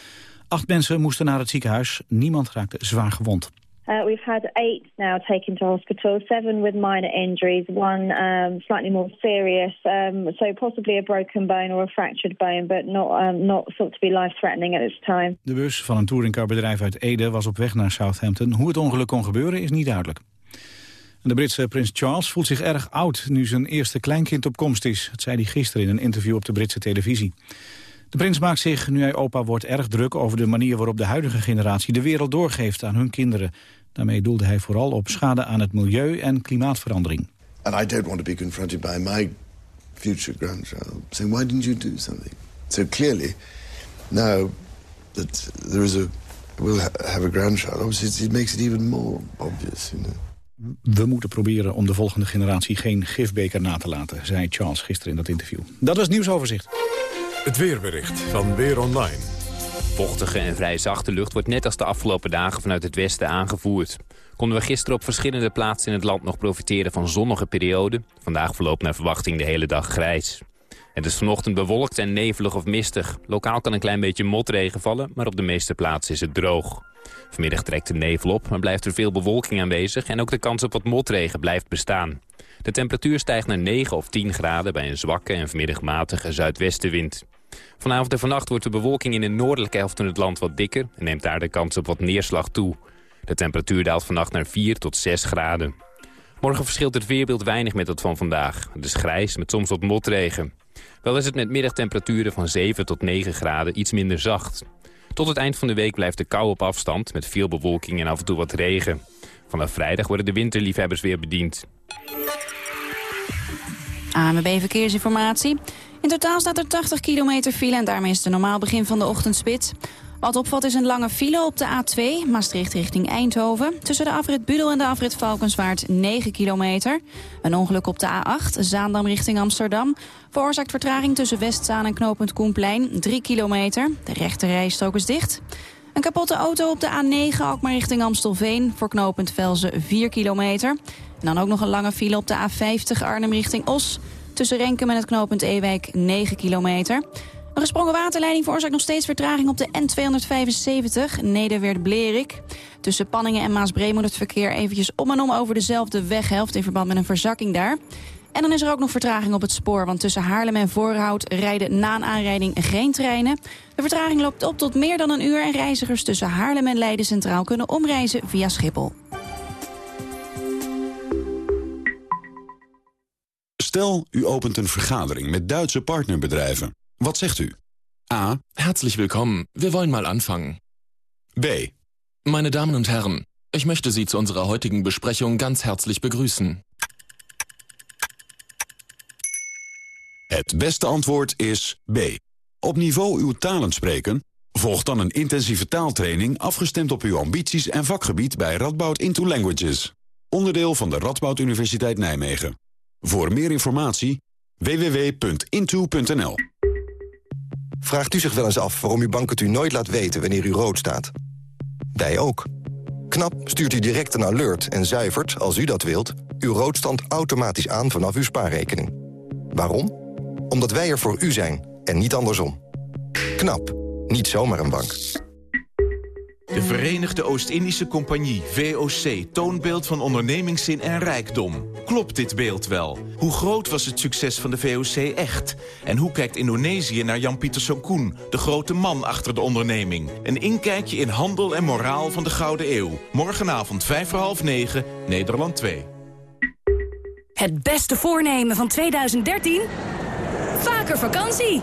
Acht mensen moesten naar het ziekenhuis. Niemand raakte zwaar gewond. Uh, we've had eight now taken to hospital, seven with minor injuries, one um, slightly more serious, um, so possibly a broken bone or a fractured bone, but not, um, not thought to be life-threatening at this time. De bus van een touringcarbedrijf uit Ede was op weg naar Southampton. Hoe het ongeluk kon gebeuren is niet duidelijk. De Britse prins Charles voelt zich erg oud nu zijn eerste kleinkind op komst is. Dat zei hij gisteren in een interview op de Britse televisie. De prins maakt zich, nu hij opa wordt, erg druk over de manier waarop de huidige generatie de wereld doorgeeft aan hun kinderen. Daarmee doelde hij vooral op schade aan het milieu en klimaatverandering. And I don't want to be confronted by my future grandchild saying why didn't you do something? So clearly now that there is a will have a grandchild, obviously it makes it even more obvious, you know. We moeten proberen om de volgende generatie geen gifbeker na te laten, zei Charles gisteren in dat interview. Dat was het nieuwsoverzicht. Het weerbericht van Weer Online. Vochtige en vrij zachte lucht wordt net als de afgelopen dagen vanuit het westen aangevoerd. Konden we gisteren op verschillende plaatsen in het land nog profiteren van zonnige perioden. Vandaag verloopt naar verwachting de hele dag grijs. Het is vanochtend bewolkt en nevelig of mistig. Lokaal kan een klein beetje motregen vallen, maar op de meeste plaatsen is het droog. Vanmiddag trekt de nevel op, maar blijft er veel bewolking aanwezig... en ook de kans op wat motregen blijft bestaan. De temperatuur stijgt naar 9 of 10 graden bij een zwakke en vanmiddag matige zuidwestenwind. Vanavond en vannacht wordt de bewolking in de noordelijke helft van het land wat dikker... en neemt daar de kans op wat neerslag toe. De temperatuur daalt vannacht naar 4 tot 6 graden. Morgen verschilt het weerbeeld weinig met dat van vandaag. Het is grijs met soms wat motregen. Wel is het met middagtemperaturen van 7 tot 9 graden iets minder zacht. Tot het eind van de week blijft de kou op afstand met veel bewolking en af en toe wat regen. Vanaf vrijdag worden de winterliefhebbers weer bediend. AMB Verkeersinformatie. In totaal staat er 80 kilometer file en daarmee is het normaal begin van de ochtendspits. Wat opvalt is een lange file op de A2, Maastricht richting Eindhoven. Tussen de afrit Budel en de afrit Valkenswaard 9 kilometer. Een ongeluk op de A8, Zaandam richting Amsterdam. Veroorzaakt vertraging tussen Westzaan en knooppunt Koenplein 3 kilometer. De rechte rijstrook is dicht. Een kapotte auto op de A9, ook maar richting Amstelveen. Voor knooppunt Velzen 4 kilometer. En dan ook nog een lange file op de A50 Arnhem richting Os. Tussen Renkum en het knooppunt Ewijk 9 kilometer. Een gesprongen waterleiding veroorzaakt nog steeds vertraging op de N275, Nederweert-Blerik. Tussen Panningen en Maasbree moet het verkeer eventjes om en om over dezelfde weghelft in verband met een verzakking daar. En dan is er ook nog vertraging op het spoor, want tussen Haarlem en Voorhout rijden na een aanrijding geen treinen. De vertraging loopt op tot meer dan een uur en reizigers tussen Haarlem en Leiden Centraal kunnen omreizen via Schiphol. Stel, u opent een vergadering met Duitse partnerbedrijven. Wat zegt u? A. Herzlich willkommen. Wir wollen mal anfangen. B. Meine Damen und Herren, ich möchte Sie zu unserer heutigen Besprechung ganz herzlich begrüßen. Het beste antwoord is B. Op niveau uw talen spreken? Volg dan een intensieve taaltraining afgestemd op uw ambities en vakgebied bij Radboud Into Languages. Onderdeel van de Radboud Universiteit Nijmegen. Voor meer informatie www.into.nl Vraagt u zich wel eens af waarom uw bank het u nooit laat weten wanneer u rood staat? Wij ook. KNAP stuurt u direct een alert en zuivert, als u dat wilt... uw roodstand automatisch aan vanaf uw spaarrekening. Waarom? Omdat wij er voor u zijn en niet andersom. KNAP. Niet zomaar een bank. De Verenigde Oost-Indische Compagnie, VOC, toonbeeld van ondernemingszin en rijkdom. Klopt dit beeld wel? Hoe groot was het succes van de VOC echt? En hoe kijkt Indonesië naar Jan-Pieter Sokoen, de grote man achter de onderneming? Een inkijkje in handel en moraal van de Gouden Eeuw. Morgenavond 5 voor half 9, Nederland 2. Het beste voornemen van 2013? Vaker vakantie!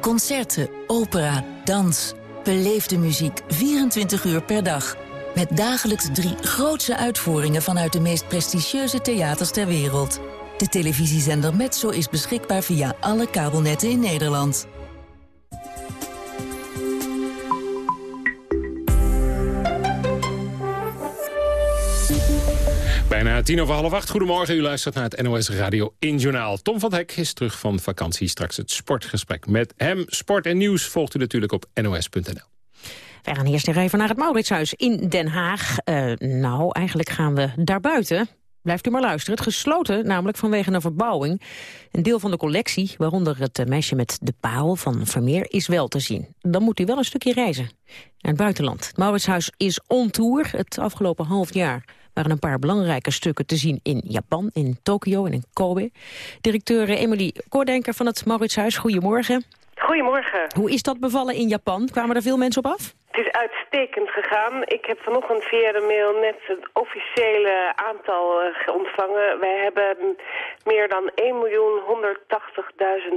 Concerten, opera, dans. Beleef de muziek 24 uur per dag. Met dagelijks drie grootse uitvoeringen vanuit de meest prestigieuze theaters ter wereld. De televisiezender Metso is beschikbaar via alle kabelnetten in Nederland. Bijna tien over half acht. Goedemorgen, u luistert naar het NOS Radio 1 Journaal. Tom van Hek is terug van vakantie. Straks het sportgesprek met hem. Sport en nieuws volgt u natuurlijk op nos.nl. Wij gaan eerst even naar het Mauritshuis in Den Haag. Uh, nou, eigenlijk gaan we daarbuiten. Blijft u maar luisteren. Het gesloten, namelijk vanwege een verbouwing. Een deel van de collectie, waaronder het meisje met de paal van Vermeer, is wel te zien. Dan moet u wel een stukje reizen naar het buitenland. Het Mauritshuis is on tour het afgelopen half jaar waren een paar belangrijke stukken te zien in Japan, in Tokio en in Kobe. Directeur Emily Koordenker van het Mauritshuis, goedemorgen. Goedemorgen. Hoe is dat bevallen in Japan? Kwamen er veel mensen op af? Het is uitstekend gegaan. Ik heb vanochtend via de mail net het officiële aantal uh, ontvangen. Wij hebben meer dan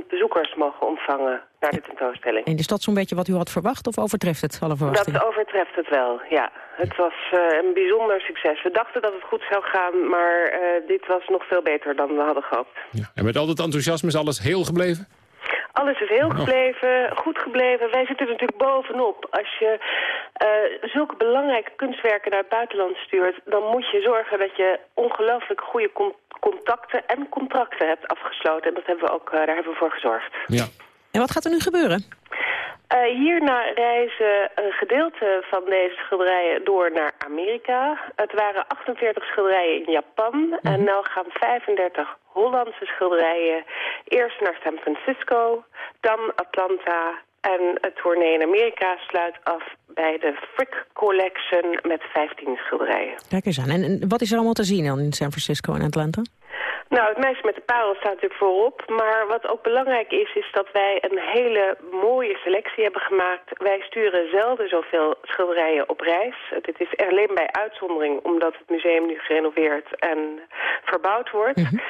1.180.000 bezoekers mogen ontvangen naar de tentoonstelling. En is dat zo'n beetje wat u had verwacht of overtreft het alle verwachtingen? Dat overtreft het wel, ja. Het was uh, een bijzonder succes. We dachten dat het goed zou gaan, maar uh, dit was nog veel beter dan we hadden gehoopt. Ja. En met al dat enthousiasme is alles heel gebleven? Alles is heel gebleven, goed gebleven. Wij zitten er natuurlijk bovenop. Als je uh, zulke belangrijke kunstwerken naar het buitenland stuurt... dan moet je zorgen dat je ongelooflijk goede contacten en contracten hebt afgesloten. En dat hebben we ook, uh, daar hebben we voor gezorgd. Ja. En wat gaat er nu gebeuren? Uh, hierna reizen een gedeelte van deze schilderijen door naar Amerika. Het waren 48 schilderijen in Japan. Mm -hmm. En nu gaan 35 Hollandse schilderijen eerst naar San Francisco, dan Atlanta... En het tournee in Amerika sluit af bij de Frick Collection met 15 schilderijen. Kijk eens aan. En wat is er allemaal te zien dan in San Francisco en Atlanta? Nou, het meisje met de parel staat natuurlijk voorop. Maar wat ook belangrijk is, is dat wij een hele mooie selectie hebben gemaakt. Wij sturen zelden zoveel schilderijen op reis. Dit is alleen bij uitzondering, omdat het museum nu gerenoveerd en verbouwd wordt. -hmm.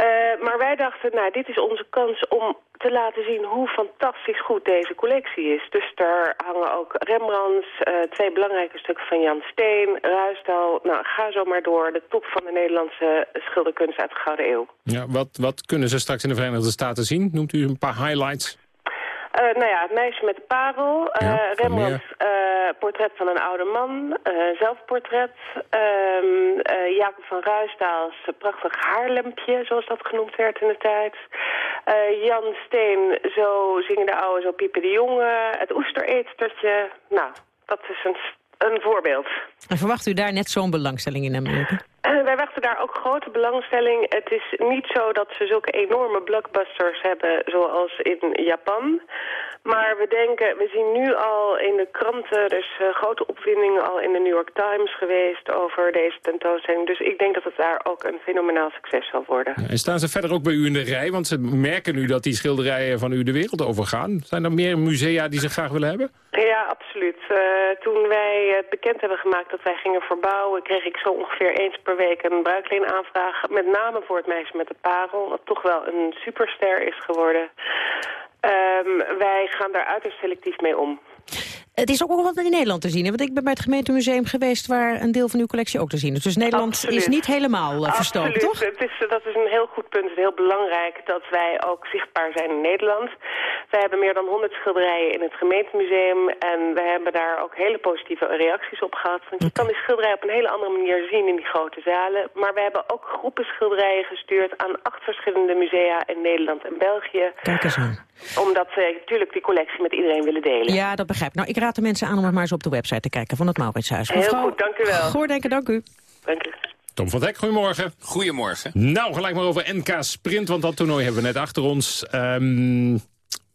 Uh, maar wij dachten, nou, dit is onze kans om te laten zien hoe fantastisch goed deze collectie is. Dus daar hangen ook Rembrandts, uh, twee belangrijke stukken van Jan Steen, Ruisdaal. Nou, ga zo maar door. De top van de Nederlandse schilderkunst uit de Gouden Eeuw. Ja, wat, wat kunnen ze straks in de Verenigde Staten zien? Noemt u een paar highlights? Uh, nou ja, het meisje met de parel, uh, ja, Rembrandts uh, portret van een oude man, zelfportret, ehm, Jacob van Ruisdaals prachtig haarlempje, zoals dat genoemd werd in de tijd. Jan Steen, zo zingen de oude, zo piepen de jongen, het oestereetstertje. Nou, dat is een, een voorbeeld. En verwacht u daar net zo'n belangstelling in Amerika? Uh, wij wachten daar ook grote belangstelling. Het is niet zo dat ze zulke enorme blockbusters hebben zoals in Japan. Maar we denken, we zien nu al in de kranten, dus uh, grote opwindingen al in de New York Times geweest over deze tentoonstelling. Dus ik denk dat het daar ook een fenomenaal succes zal worden. En staan ze verder ook bij u in de rij? Want ze merken nu dat die schilderijen van u de wereld overgaan. Zijn er meer musea die ze graag willen hebben? Ja, absoluut. Uh, toen wij het bekend hebben gemaakt dat wij gingen verbouwen, kreeg ik zo ongeveer eens per week een bruikleenaanvraag. Met name voor het meisje met de parel, wat toch wel een superster is geworden. Um, wij gaan daar uiterst selectief mee om. Het is ook wel wat in Nederland te zien. Want ik ben bij het gemeentemuseum geweest waar een deel van uw collectie ook te zien is. Dus Nederland Absoluut. is niet helemaal uh, verstoken, toch? Het is, dat is een heel goed punt. Het is heel belangrijk dat wij ook zichtbaar zijn in Nederland. Wij hebben meer dan 100 schilderijen in het gemeentemuseum. En we hebben daar ook hele positieve reacties op gehad. Want je kan die schilderijen op een hele andere manier zien in die grote zalen. Maar we hebben ook groepen schilderijen gestuurd aan acht verschillende musea in Nederland en België. Kijk eens aan. Omdat we natuurlijk die collectie met iedereen willen delen. Ja, dat begrijp ik. Nou, ik raad de mensen aan om maar eens op de website te kijken van het Mauritshuis. Heel Mevrouw goed, dank u wel. Goordenken, dank u. Dank u. Tom van Dek, goedemorgen. Goedemorgen. Nou, gelijk maar over NK Sprint, want dat toernooi hebben we net achter ons. Um,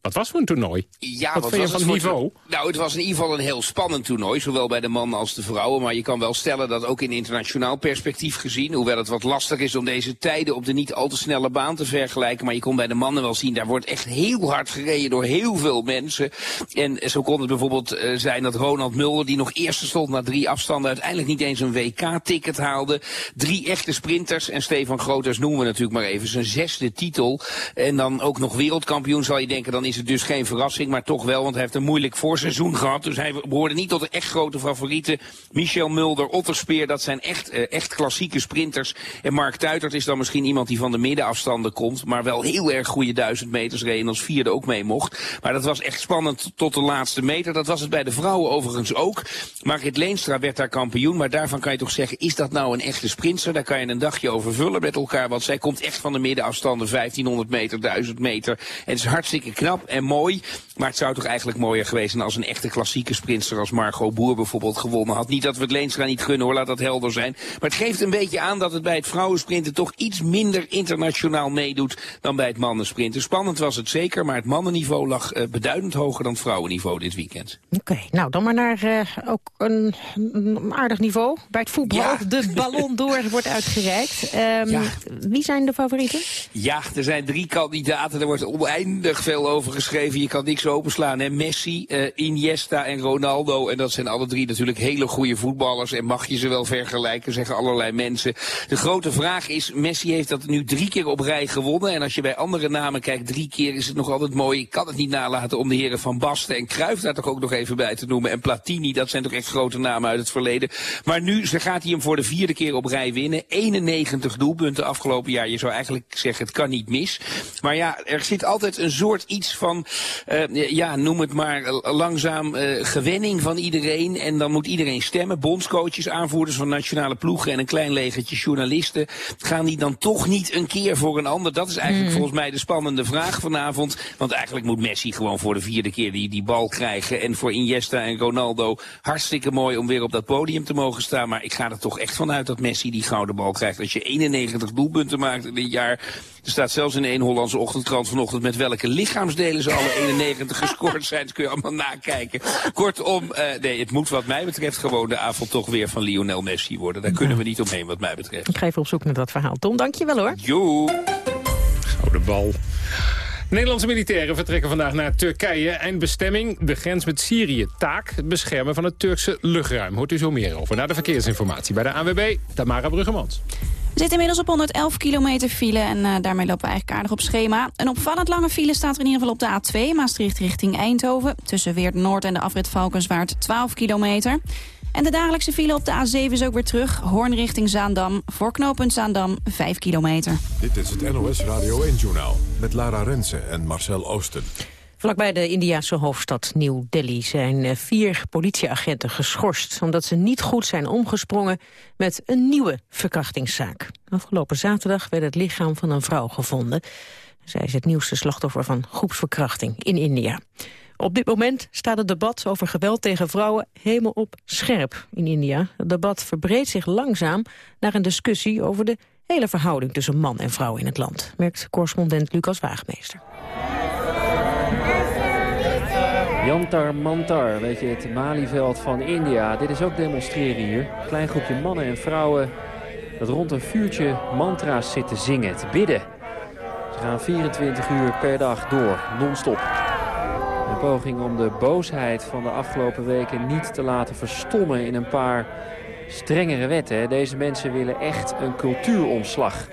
wat was voor een toernooi? Ja, wat, was van het niveau? Nou, het was in ieder geval een heel spannend toernooi. Zowel bij de mannen als de vrouwen. Maar je kan wel stellen dat ook in internationaal perspectief gezien... hoewel het wat lastig is om deze tijden op de niet al te snelle baan te vergelijken... maar je kon bij de mannen wel zien, daar wordt echt heel hard gereden door heel veel mensen. En zo kon het bijvoorbeeld uh, zijn dat Ronald Mulder, die nog eerste stond na drie afstanden... uiteindelijk niet eens een WK-ticket haalde. Drie echte sprinters. En Stefan Groters noemen we natuurlijk maar even zijn zesde titel. En dan ook nog wereldkampioen, zal je denken, dan is dus geen verrassing, maar toch wel, want hij heeft een moeilijk voorseizoen gehad. Dus hij behoorde niet tot de echt grote favorieten. Michel Mulder, Otterspeer, dat zijn echt, uh, echt klassieke sprinters. En Mark Tuitert is dan misschien iemand die van de middenafstanden komt, maar wel heel erg goede duizend meters reed en als vierde ook mee mocht. Maar dat was echt spannend tot de laatste meter. Dat was het bij de vrouwen overigens ook. Margrit Leenstra werd daar kampioen, maar daarvan kan je toch zeggen, is dat nou een echte sprinter? Daar kan je een dagje over vullen met elkaar, want zij komt echt van de middenafstanden, 1500 meter, 1000 meter. En het is hartstikke knap en mooi, maar het zou toch eigenlijk mooier geweest zijn als een echte klassieke sprinter als Margot Boer bijvoorbeeld gewonnen had. Niet dat we het Leenstra niet gunnen hoor, laat dat helder zijn. Maar het geeft een beetje aan dat het bij het vrouwensprinten toch iets minder internationaal meedoet dan bij het mannensprinten. Spannend was het zeker, maar het mannenniveau lag uh, beduidend hoger dan het vrouwenniveau dit weekend. Oké, nou dan maar naar uh, ook een, een, aardig niveau. Bij het voetbal, ja. de ballon door wordt uitgereikt. Um, ja. Wie zijn de favorieten? Ja, er zijn drie kandidaten. Er wordt oneindig veel over geschreven. Je kan niks openslaan. Hè? Messi, uh, Iniesta en Ronaldo. En dat zijn alle drie natuurlijk hele goede voetballers. En mag je ze wel vergelijken, zeggen allerlei mensen. De grote vraag is, Messi heeft dat nu drie keer op rij gewonnen. En als je bij andere namen kijkt, drie keer is het nog altijd mooi. Ik kan het niet nalaten om de heren Van Basten en Cruijff daar toch ook nog even bij te noemen. En Platini, dat zijn toch echt grote namen uit het verleden. Maar nu gaat hij hem voor de vierde keer op rij winnen. 91 doelpunten afgelopen jaar. Je zou eigenlijk zeggen, het kan niet mis. Maar ja, er zit altijd een soort iets van, uh, ja, noem het maar langzaam uh, gewenning van iedereen. En dan moet iedereen stemmen. Bondscoaches, aanvoerders van nationale ploegen en een klein legertje journalisten. Gaan die dan toch niet een keer voor een ander? Dat is eigenlijk mm. volgens mij de spannende vraag vanavond. Want eigenlijk moet Messi gewoon voor de vierde keer die, die bal krijgen. En voor Iniesta en Ronaldo hartstikke mooi om weer op dat podium te mogen staan. Maar ik ga er toch echt vanuit dat Messi die gouden bal krijgt. Als je 91 doelpunten maakt in dit jaar... Er staat zelfs in een Hollandse ochtendkrant vanochtend met welke lichaamsdelen ze alle 91 [LAUGHS] gescoord zijn. Dat kun je allemaal nakijken. Kortom, uh, nee, het moet wat mij betreft gewoon de avond toch weer van Lionel Messi worden. Daar kunnen we niet omheen wat mij betreft. Ik ga even op zoek naar dat verhaal. Tom, dank je wel hoor. Joe. Gouden bal. Nederlandse militairen vertrekken vandaag naar Turkije. Eindbestemming, de grens met Syrië. Taak, het beschermen van het Turkse luchtruim. Hoort u zo meer over. Naar de verkeersinformatie bij de ANWB, Tamara Bruggemans. We zitten inmiddels op 111 kilometer file en uh, daarmee lopen we eigenlijk aardig op schema. Een opvallend lange file staat er in ieder geval op de A2, Maastricht richting Eindhoven. Tussen Weert Noord en de afrit Valkenswaard 12 kilometer. En de dagelijkse file op de A7 is ook weer terug. Hoorn richting Zaandam, voor Zaandam 5 kilometer. Dit is het NOS Radio 1-journaal met Lara Rensen en Marcel Oosten. Vlakbij de Indiase hoofdstad New Delhi zijn eh, vier politieagenten geschorst... omdat ze niet goed zijn omgesprongen met een nieuwe verkrachtingszaak. Afgelopen zaterdag werd het lichaam van een vrouw gevonden. Zij is het nieuwste slachtoffer van groepsverkrachting in India. Op dit moment staat het debat over geweld tegen vrouwen helemaal op scherp in India. Het debat verbreedt zich langzaam naar een discussie over de hele verhouding tussen man en vrouw in het land, merkt correspondent Lucas Waagmeester. Jantar Mantar, weet je, het Malieveld van India. Dit is ook demonstreren hier. Klein groepje mannen en vrouwen dat rond een vuurtje mantra's zitten zingen, te bidden. Ze gaan 24 uur per dag door, non-stop. Een poging om de boosheid van de afgelopen weken niet te laten verstommen in een paar strengere wetten. Deze mensen willen echt een cultuuromslag.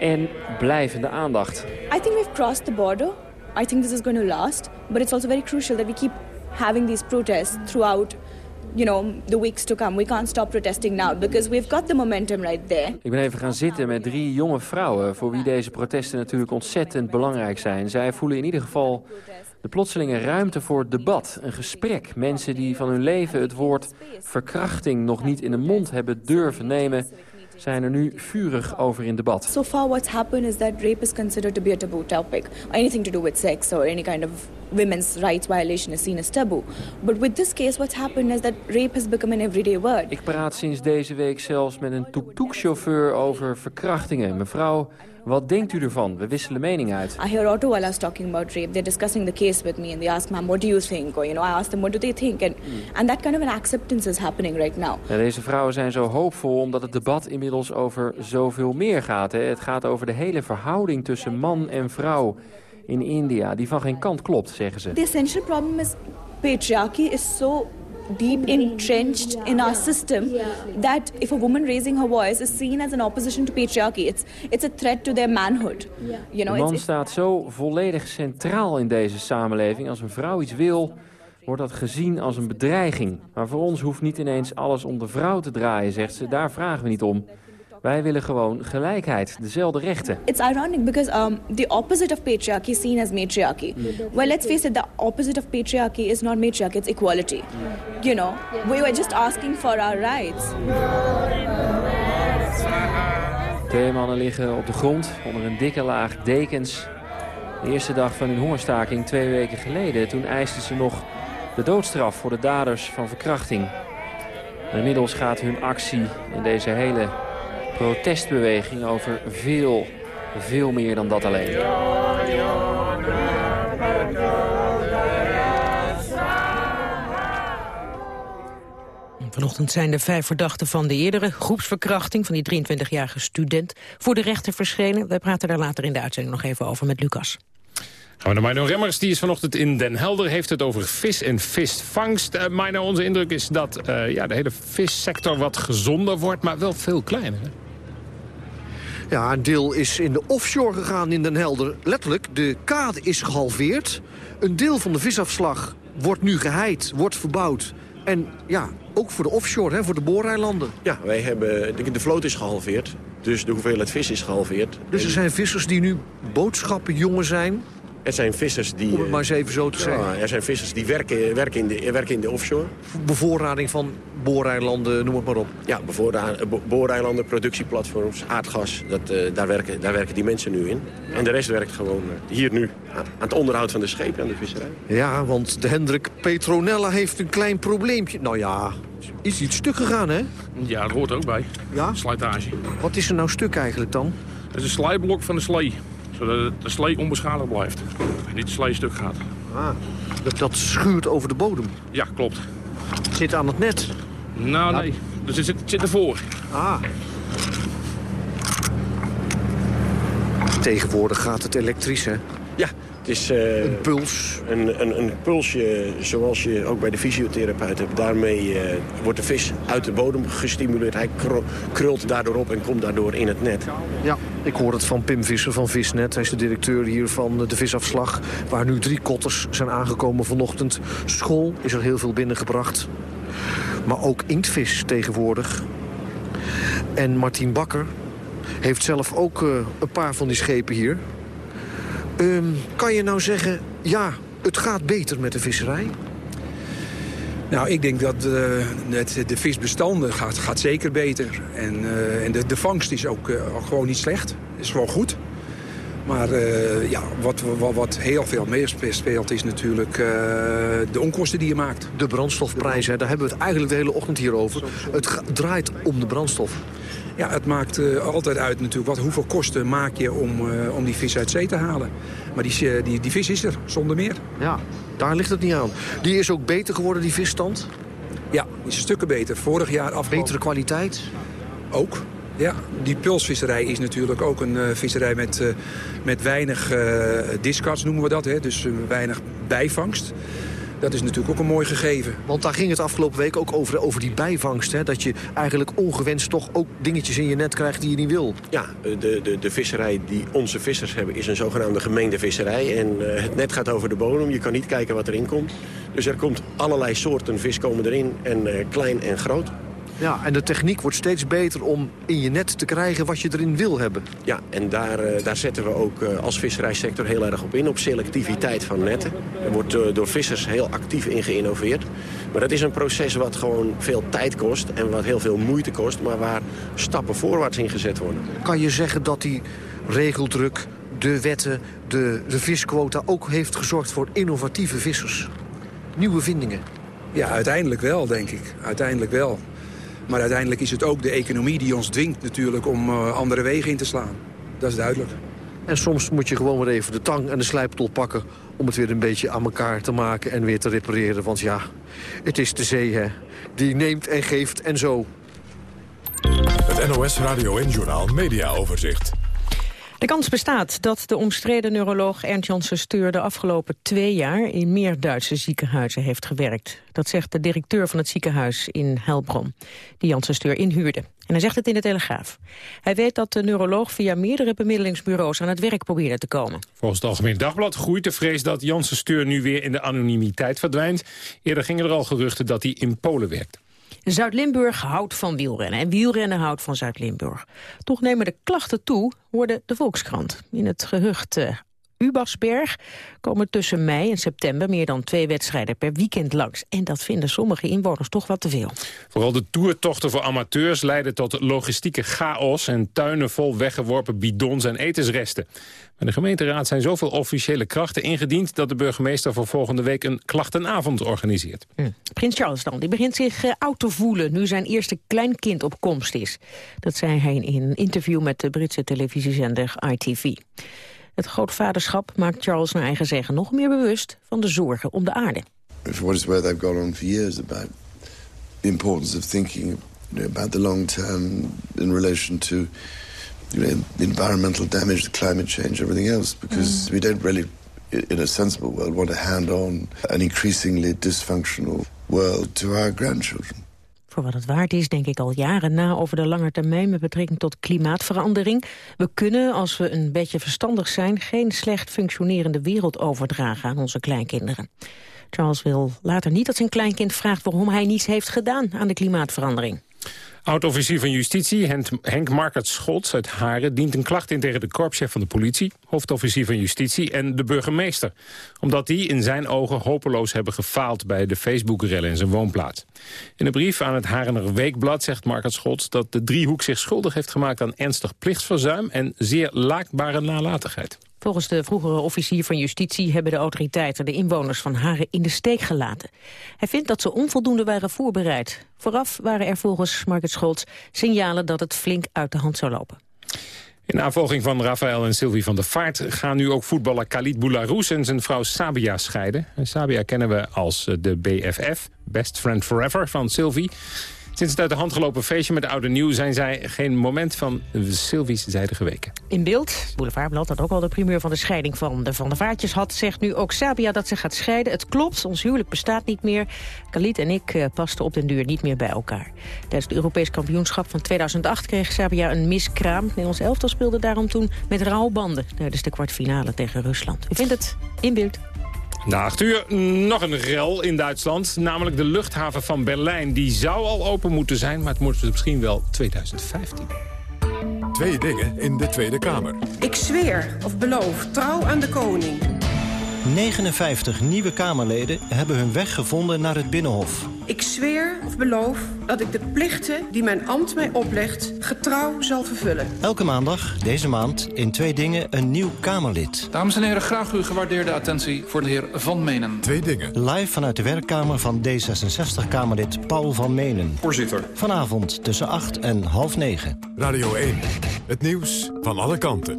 En blijvende aandacht. I think we've crossed the border. I think this is going to last. But it's also very crucial that we keep having these protests throughout you know, the weeks to come. We can't stop protesting now because we've got the momentum right there. Ik ben even gaan zitten met drie jonge vrouwen voor wie deze protesten natuurlijk ontzettend belangrijk zijn. Zij voelen in ieder geval de plotselinge ruimte voor debat, een gesprek. Mensen die van hun leven het woord verkrachting nog niet in de mond hebben durven nemen zijn er nu vurig over in debat. So far what's happened is that rape is considered to be a taboo topic. Anything to do with sex or any kind of women's rights violation is seen as taboo. But with this case what's happened is that rape has become an everyday word. Ik praat sinds deze week zelfs met een tuk-tuk-chauffeur over verkrachtingen. Mevrouw wat denkt u ervan? We wisselen mening uit. I hear wallahs talking about rape. They're discussing the case with me and they ask, ma'am, what do you think? Or, you know, I ask them, what do they think? And, mm. and that kind of an acceptance is happening right now. Ja, deze vrouwen zijn zo hoopvol omdat het debat inmiddels over zoveel meer gaat. Hè. Het gaat over de hele verhouding tussen man en vrouw in India, die van geen kant klopt, zeggen ze. The essential problem is patriarchy is so deep entrenched in our system that if a woman raising her voice is seen as an opposition to patriarchy, it's, it's a threat to their manhood. You know, De man staat zo volledig centraal in deze samenleving. Als een vrouw iets wil, wordt dat gezien als een bedreiging. Maar voor ons hoeft niet ineens alles om de vrouw te draaien, zegt ze. Daar vragen we niet om. Wij willen gewoon gelijkheid, dezelfde rechten. It's ironic because um, the opposite of patriarchy is seen as matriarchy. Well, let's face it, the opposite of patriarchy is not matriarchy, it's equality. You know, we were just asking for our rights. Twee mannen liggen op de grond onder een dikke laag dekens. De eerste dag van hun hongerstaking twee weken geleden. Toen eisten ze nog de doodstraf voor de daders van verkrachting. En inmiddels gaat hun actie in deze hele protestbeweging over veel, veel meer dan dat alleen. Vanochtend zijn de vijf verdachten van de eerdere groepsverkrachting... van die 23-jarige student voor de rechter verschenen. Wij praten daar later in de uitzending nog even over met Lucas. Gaan we naar Mino Remmers, die is vanochtend in Den Helder. Heeft het over vis en visvangst. Uh, Mino, onze indruk is dat uh, ja, de hele vissector wat gezonder wordt... maar wel veel kleiner. Hè? Ja, een deel is in de offshore gegaan in Den Helder. Letterlijk, de kade is gehalveerd. Een deel van de visafslag wordt nu geheid, wordt verbouwd. En ja, ook voor de offshore, hè, voor de booreilanden. Ja, wij hebben, de, de vloot is gehalveerd. Dus de hoeveelheid vis is gehalveerd. Dus er zijn vissers die nu boodschappenjongen zijn... Er zijn vissers die... Om het maar eens even zo te ja, zeggen. Er zijn vissers die werken, werken, in de, werken in de offshore. Bevoorrading van booreilanden, noem het maar op. Ja, booreilanden, productieplatforms, aardgas. Dat, uh, daar, werken, daar werken die mensen nu in. En de rest werkt gewoon uh, hier nu aan het onderhoud van de schepen en de visserij. Ja, want de Hendrik Petronella heeft een klein probleempje. Nou ja, is iets stuk gegaan, hè? Ja, dat hoort ook bij. Ja? Slijtage. Wat is er nou stuk eigenlijk dan? Het is een slijblok van de slee zodat de slee onbeschadigd blijft. En niet de slee stuk gaat. Ah, dat, dat schuurt over de bodem? Ja, klopt. Zit aan het net? Nou, nee. Dus het zit, zit ervoor. Ah. Tegenwoordig gaat het elektrisch, hè? Ja, het is... Uh, een puls. Een, een, een pulsje zoals je ook bij de fysiotherapeut hebt. Daarmee uh, wordt de vis uit de bodem gestimuleerd. Hij krult daardoor op en komt daardoor in het net. Ja, ik hoor het van Pim Visser van Visnet. Hij is de directeur hier van de visafslag. Waar nu drie kotters zijn aangekomen vanochtend. School is er heel veel binnengebracht. Maar ook inktvis tegenwoordig. En Martien Bakker heeft zelf ook uh, een paar van die schepen hier. Um, kan je nou zeggen, ja, het gaat beter met de visserij? Nou, ik denk dat uh, het, de visbestanden gaat, gaat zeker beter. En, uh, en de, de vangst is ook uh, gewoon niet slecht. Is gewoon goed. Maar ja, wat, wat, wat, heel veel meer speelt is natuurlijk de onkosten die je maakt. De brandstofprijzen, daar hebben we het eigenlijk de hele ochtend hier over. Het draait om de brandstof. Ja, het maakt uh, altijd uit natuurlijk wat, hoeveel kosten maak je om, uh, om die vis uit zee te halen. Maar die, die, die vis is er, zonder meer. Ja, daar ligt het niet aan. Die is ook beter geworden, die visstand? Ja, die is stukken beter. Vorig jaar afgelopen... Betere kwaliteit? Ook. Ja, die pulsvisserij is natuurlijk ook een uh, visserij met, met weinig discards, noemen we dat. Hè? Dus weinig bijvangst. Dat is natuurlijk ook een mooi gegeven. Want daar ging het afgelopen week ook over, over die bijvangst. Hè? Dat je eigenlijk ongewenst toch ook dingetjes in je net krijgt die je niet wil. Ja, de, de, de visserij die onze vissers hebben is een zogenaamde gemengde visserij. En uh, het net gaat over de bodem. Je kan niet kijken wat erin komt. Dus er komt allerlei soorten vis komen erin. En uh, klein en groot. Ja, en de techniek wordt steeds beter om in je net te krijgen wat je erin wil hebben. Ja, en daar, uh, daar zetten we ook uh, als visserijsector heel erg op in, op selectiviteit van netten. Er wordt uh, door vissers heel actief in geïnnoveerd. Maar dat is een proces wat gewoon veel tijd kost en wat heel veel moeite kost... maar waar stappen voorwaarts in gezet worden. Kan je zeggen dat die regeldruk, de wetten, de, de visquota... ook heeft gezorgd voor innovatieve vissers? Nieuwe vindingen? Ja, uiteindelijk wel, denk ik. Uiteindelijk wel. Maar uiteindelijk is het ook de economie die ons dwingt natuurlijk om uh, andere wegen in te slaan. Dat is duidelijk. En soms moet je gewoon weer even de tang en de slijptol pakken... om het weer een beetje aan elkaar te maken en weer te repareren. Want ja, het is de zee, hè. Die neemt en geeft en zo. Het NOS Radio en Journaal Media Overzicht. De kans bestaat dat de omstreden neuroloog Ernst Janssen Steur... de afgelopen twee jaar in meer Duitse ziekenhuizen heeft gewerkt. Dat zegt de directeur van het ziekenhuis in Helbron, die Janssen Steur inhuurde. En hij zegt het in de Telegraaf. Hij weet dat de neuroloog via meerdere bemiddelingsbureaus aan het werk probeerde te komen. Volgens het Algemeen Dagblad groeit de vrees dat Janssen Steur nu weer in de anonimiteit verdwijnt. Eerder gingen er al geruchten dat hij in Polen werkt. Zuid-Limburg houdt van wielrennen en wielrennen houdt van Zuid-Limburg. Toch nemen de klachten toe, worden de Volkskrant. In het gehucht uh, Ubasberg komen tussen mei en september meer dan twee wedstrijden per weekend langs. En dat vinden sommige inwoners toch wat te veel. Vooral de toertochten voor amateurs leiden tot logistieke chaos... en tuinen vol weggeworpen bidons en etensresten. Bij de gemeenteraad zijn zoveel officiële krachten ingediend... dat de burgemeester voor volgende week een klachtenavond organiseert. Hm. Prins Charles dan, die begint zich uh, oud te voelen... nu zijn eerste kleinkind op komst is. Dat zei hij in een interview met de Britse televisiezender ITV. Het grootvaderschap maakt Charles naar eigen zeggen nog meer bewust van de zorgen om de aarde. For what it's worth, I've gone on for years about the importance of thinking about the long term in relation to you know, the environmental damage, the climate change, everything else, because mm. we don't really, in a sensible world, want to hand on an increasingly dysfunctional world to our grandchildren. Voor wat het waard is, denk ik al jaren na over de lange termijn met betrekking tot klimaatverandering. We kunnen, als we een beetje verstandig zijn, geen slecht functionerende wereld overdragen aan onze kleinkinderen. Charles wil later niet dat zijn kleinkind vraagt waarom hij niets heeft gedaan aan de klimaatverandering. Oud-officier van Justitie Henk Markert Scholz uit Haren... dient een klacht in tegen de korpschef van de politie... hoofdofficier van Justitie en de burgemeester. Omdat die in zijn ogen hopeloos hebben gefaald... bij de Facebook-rellen in zijn woonplaats. In een brief aan het Harener Weekblad zegt Markert Scholz... dat de driehoek zich schuldig heeft gemaakt aan ernstig plichtsverzuim... en zeer laakbare nalatigheid. Volgens de vroegere officier van justitie hebben de autoriteiten de inwoners van Haren in de steek gelaten. Hij vindt dat ze onvoldoende waren voorbereid. Vooraf waren er volgens Market Scholz signalen dat het flink uit de hand zou lopen. In navolging van Rafael en Sylvie van der Vaart gaan nu ook voetballer Khalid Boularus en zijn vrouw Sabia scheiden. Sabia kennen we als de BFF, Best Friend Forever, van Sylvie. Sinds het uit de hand gelopen feestje met Oude Nieuw... zijn zij geen moment van Sylvie's zijde geweken. In beeld, Boulevardblad, dat ook al de primeur van de scheiding van de Van der Vaartjes had... zegt nu ook Sabia dat ze gaat scheiden. Het klopt, ons huwelijk bestaat niet meer. Khalid en ik uh, pasten op den duur niet meer bij elkaar. Tijdens het Europees kampioenschap van 2008 kreeg Sabia een miskraam. Nederlands elftal speelde daarom toen met rouwbanden... tijdens de kwartfinale tegen Rusland. U vindt het in beeld. Na acht uur nog een rel in Duitsland. Namelijk de luchthaven van Berlijn. Die zou al open moeten zijn, maar het moet misschien wel 2015. Twee dingen in de Tweede Kamer. Ik zweer of beloof trouw aan de koning 59 nieuwe Kamerleden hebben hun weg gevonden naar het Binnenhof. Ik zweer of beloof dat ik de plichten die mijn ambt mij oplegt... getrouw zal vervullen. Elke maandag, deze maand, in Twee Dingen een nieuw Kamerlid. Dames en heren, graag uw gewaardeerde attentie voor de heer Van Menen. Twee Dingen. Live vanuit de werkkamer van D66-Kamerlid Paul Van Menen. Voorzitter. Vanavond tussen 8 en half 9. Radio 1. Het nieuws van alle kanten.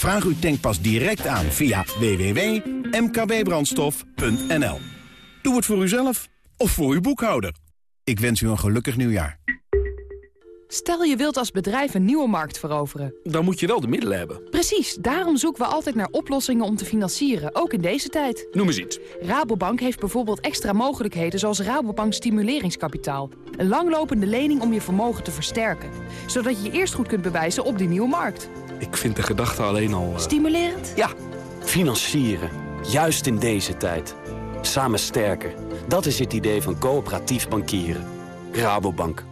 Vraag uw tankpas direct aan via www.mkbbrandstof.nl. Doe het voor uzelf of voor uw boekhouder. Ik wens u een gelukkig nieuwjaar. Stel je wilt als bedrijf een nieuwe markt veroveren. Dan moet je wel de middelen hebben. Precies, daarom zoeken we altijd naar oplossingen om te financieren, ook in deze tijd. Noem eens iets. Rabobank heeft bijvoorbeeld extra mogelijkheden zoals Rabobank Stimuleringskapitaal. Een langlopende lening om je vermogen te versterken. Zodat je je eerst goed kunt bewijzen op die nieuwe markt. Ik vind de gedachte alleen al... Uh... Stimulerend? Ja, financieren. Juist in deze tijd. Samen sterker. Dat is het idee van coöperatief bankieren. Rabobank.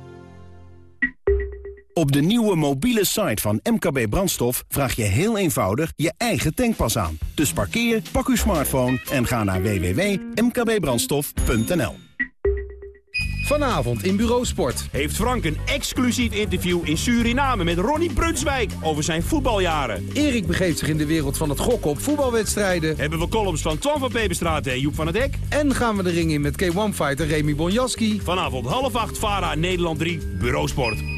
Op de nieuwe mobiele site van MKB Brandstof vraag je heel eenvoudig je eigen tankpas aan. Dus parkeer, pak uw smartphone en ga naar www.mkbbrandstof.nl. Vanavond in Bureau Sport. Heeft Frank een exclusief interview in Suriname met Ronnie Brunswijk over zijn voetbaljaren. Erik begeeft zich in de wereld van het gokken op voetbalwedstrijden. Hebben we columns van Twan van Peperstraat en Joep van het Dek. En gaan we de ring in met K1-fighter Remy Bonjaski. Vanavond half acht, VARA, Nederland 3, Bureau Sport.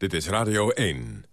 Dit is Radio 1.